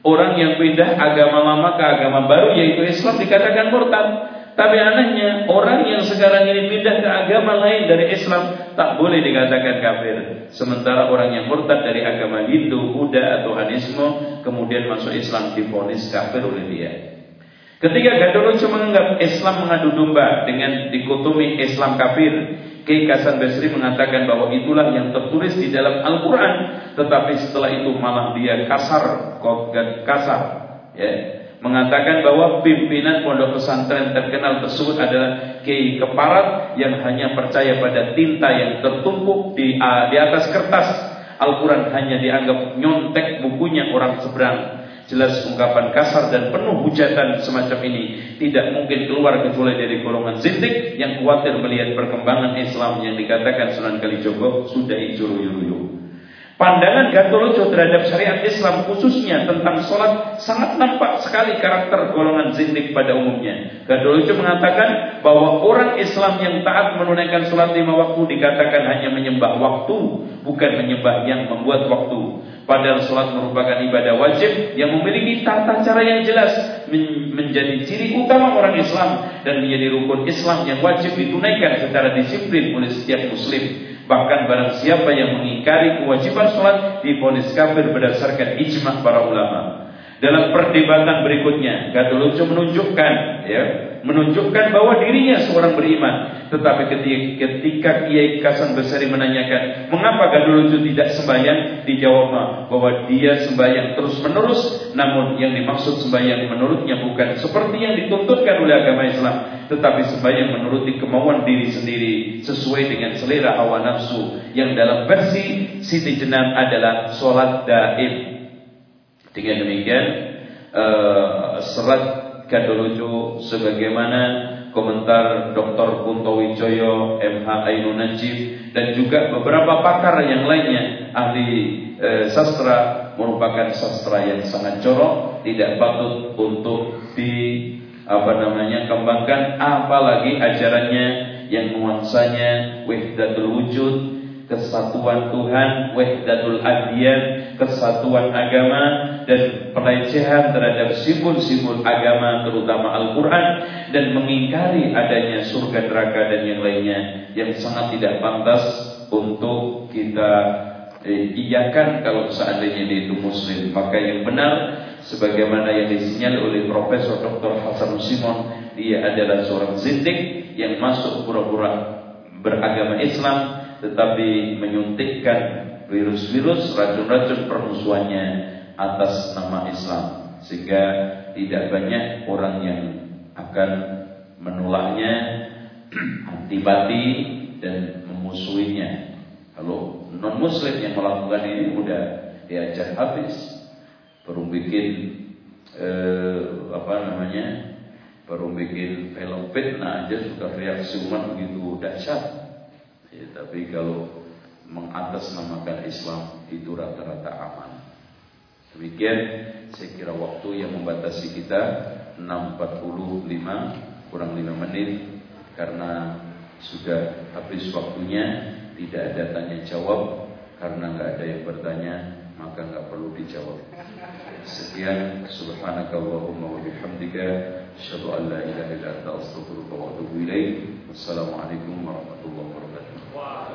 orang yang pindah agama lama ke agama baru yaitu Islam dikatakan murtad. Tapi anehnya orang yang sekarang ini pindah ke agama lain dari Islam tak boleh dikatakan kafir. Sementara orang yang murtad dari agama Hindu, Buddha atau Hanisme kemudian masuk Islam difonis kafir oleh dia. Ketika Gadoloco menganggap Islam mengadu domba dengan dikotomi Islam kafir, Kiai Kasan Basri mengatakan bahwa itulah yang tertulis di dalam Al-Quran. Tetapi setelah itu malah dia kasar, kasar. Ya, mengatakan bahwa pimpinan pondok pesantren terkenal tersebut adalah kiai keparat yang hanya percaya pada tinta yang tertumpuk di, uh, di atas kertas. Al-Quran hanya dianggap nyontek bukunya orang seberang. Jelas ungkapan kasar dan penuh hujatan semacam ini tidak mungkin keluar kecuali dari golongan zindik yang khawatir melihat perkembangan Islam yang dikatakan Sunan Kalijogo sudah yuyu. Pandangan Gatoloco terhadap syariat Islam khususnya tentang sholat sangat nampak sekali karakter golongan zindik pada umumnya. Gatoloco mengatakan bahwa orang Islam yang taat menunaikan sholat lima waktu dikatakan hanya menyembah waktu, bukan menyembah yang membuat waktu. Padahal sholat merupakan ibadah wajib yang memiliki tata cara yang jelas menjadi ciri utama orang Islam dan menjadi rukun Islam yang wajib ditunaikan secara disiplin oleh setiap muslim. Bahkan barang siapa yang mengingkari kewajiban sholat difonis kafir berdasarkan ijma para ulama. Dalam perdebatan berikutnya, Gatoloco menunjukkan, ya, menunjukkan bahwa dirinya seorang beriman Tetapi ketika Kiai Kasan Besari menanyakan, mengapa Gandulucu tidak sembahyang? Dijawab bahwa dia sembahyang terus menerus, namun yang dimaksud sembahyang menurutnya bukan seperti yang dituntutkan oleh agama Islam, tetapi sembahyang menuruti kemauan diri sendiri sesuai dengan selera hawa nafsu yang dalam versi Siti Jenan adalah sholat daim. Dengan demikian, uh, serat Gandulucu sebagaimana komentar Dr. Kunto Wijoyo, MH Ainun Najib dan juga beberapa pakar yang lainnya ahli e, sastra merupakan sastra yang sangat jorok, tidak patut untuk di apa namanya kembangkan apalagi ajarannya yang nuansanya wahdatul wujud kesatuan Tuhan, wahdatul adiyan, kesatuan agama dan pelecehan terhadap simbol-simbol agama terutama Al-Qur'an dan mengingkari adanya surga neraka dan yang lainnya yang sangat tidak pantas untuk kita eh, iyakan kalau seandainya dia itu muslim maka yang benar sebagaimana yang disinyalir oleh Profesor Dr. Hasan Simon dia adalah seorang zindik yang masuk pura-pura beragama Islam tetapi menyuntikkan virus-virus racun-racun permusuhannya atas nama Islam. Sehingga tidak banyak orang yang akan menolaknya antipati dan memusuhinya. Kalau non muslim yang melakukan ini mudah diajar habis. Baru bikin eh, apa namanya baru bikin film fitnah aja sudah reaksi umat begitu dahsyat. Ya, tapi kalau mengatasnamakan Islam itu rata-rata aman. Demikian saya kira waktu yang membatasi kita 6.45 kurang 5 menit karena sudah habis waktunya tidak ada tanya jawab karena nggak ada yang bertanya maka nggak perlu dijawab. Sekian subhanakallahumma wa bihamdika asyhadu an la ilaha illa anta astaghfiruka wa atubu ilaik. Wassalamualaikum warahmatullahi wabarakatuh.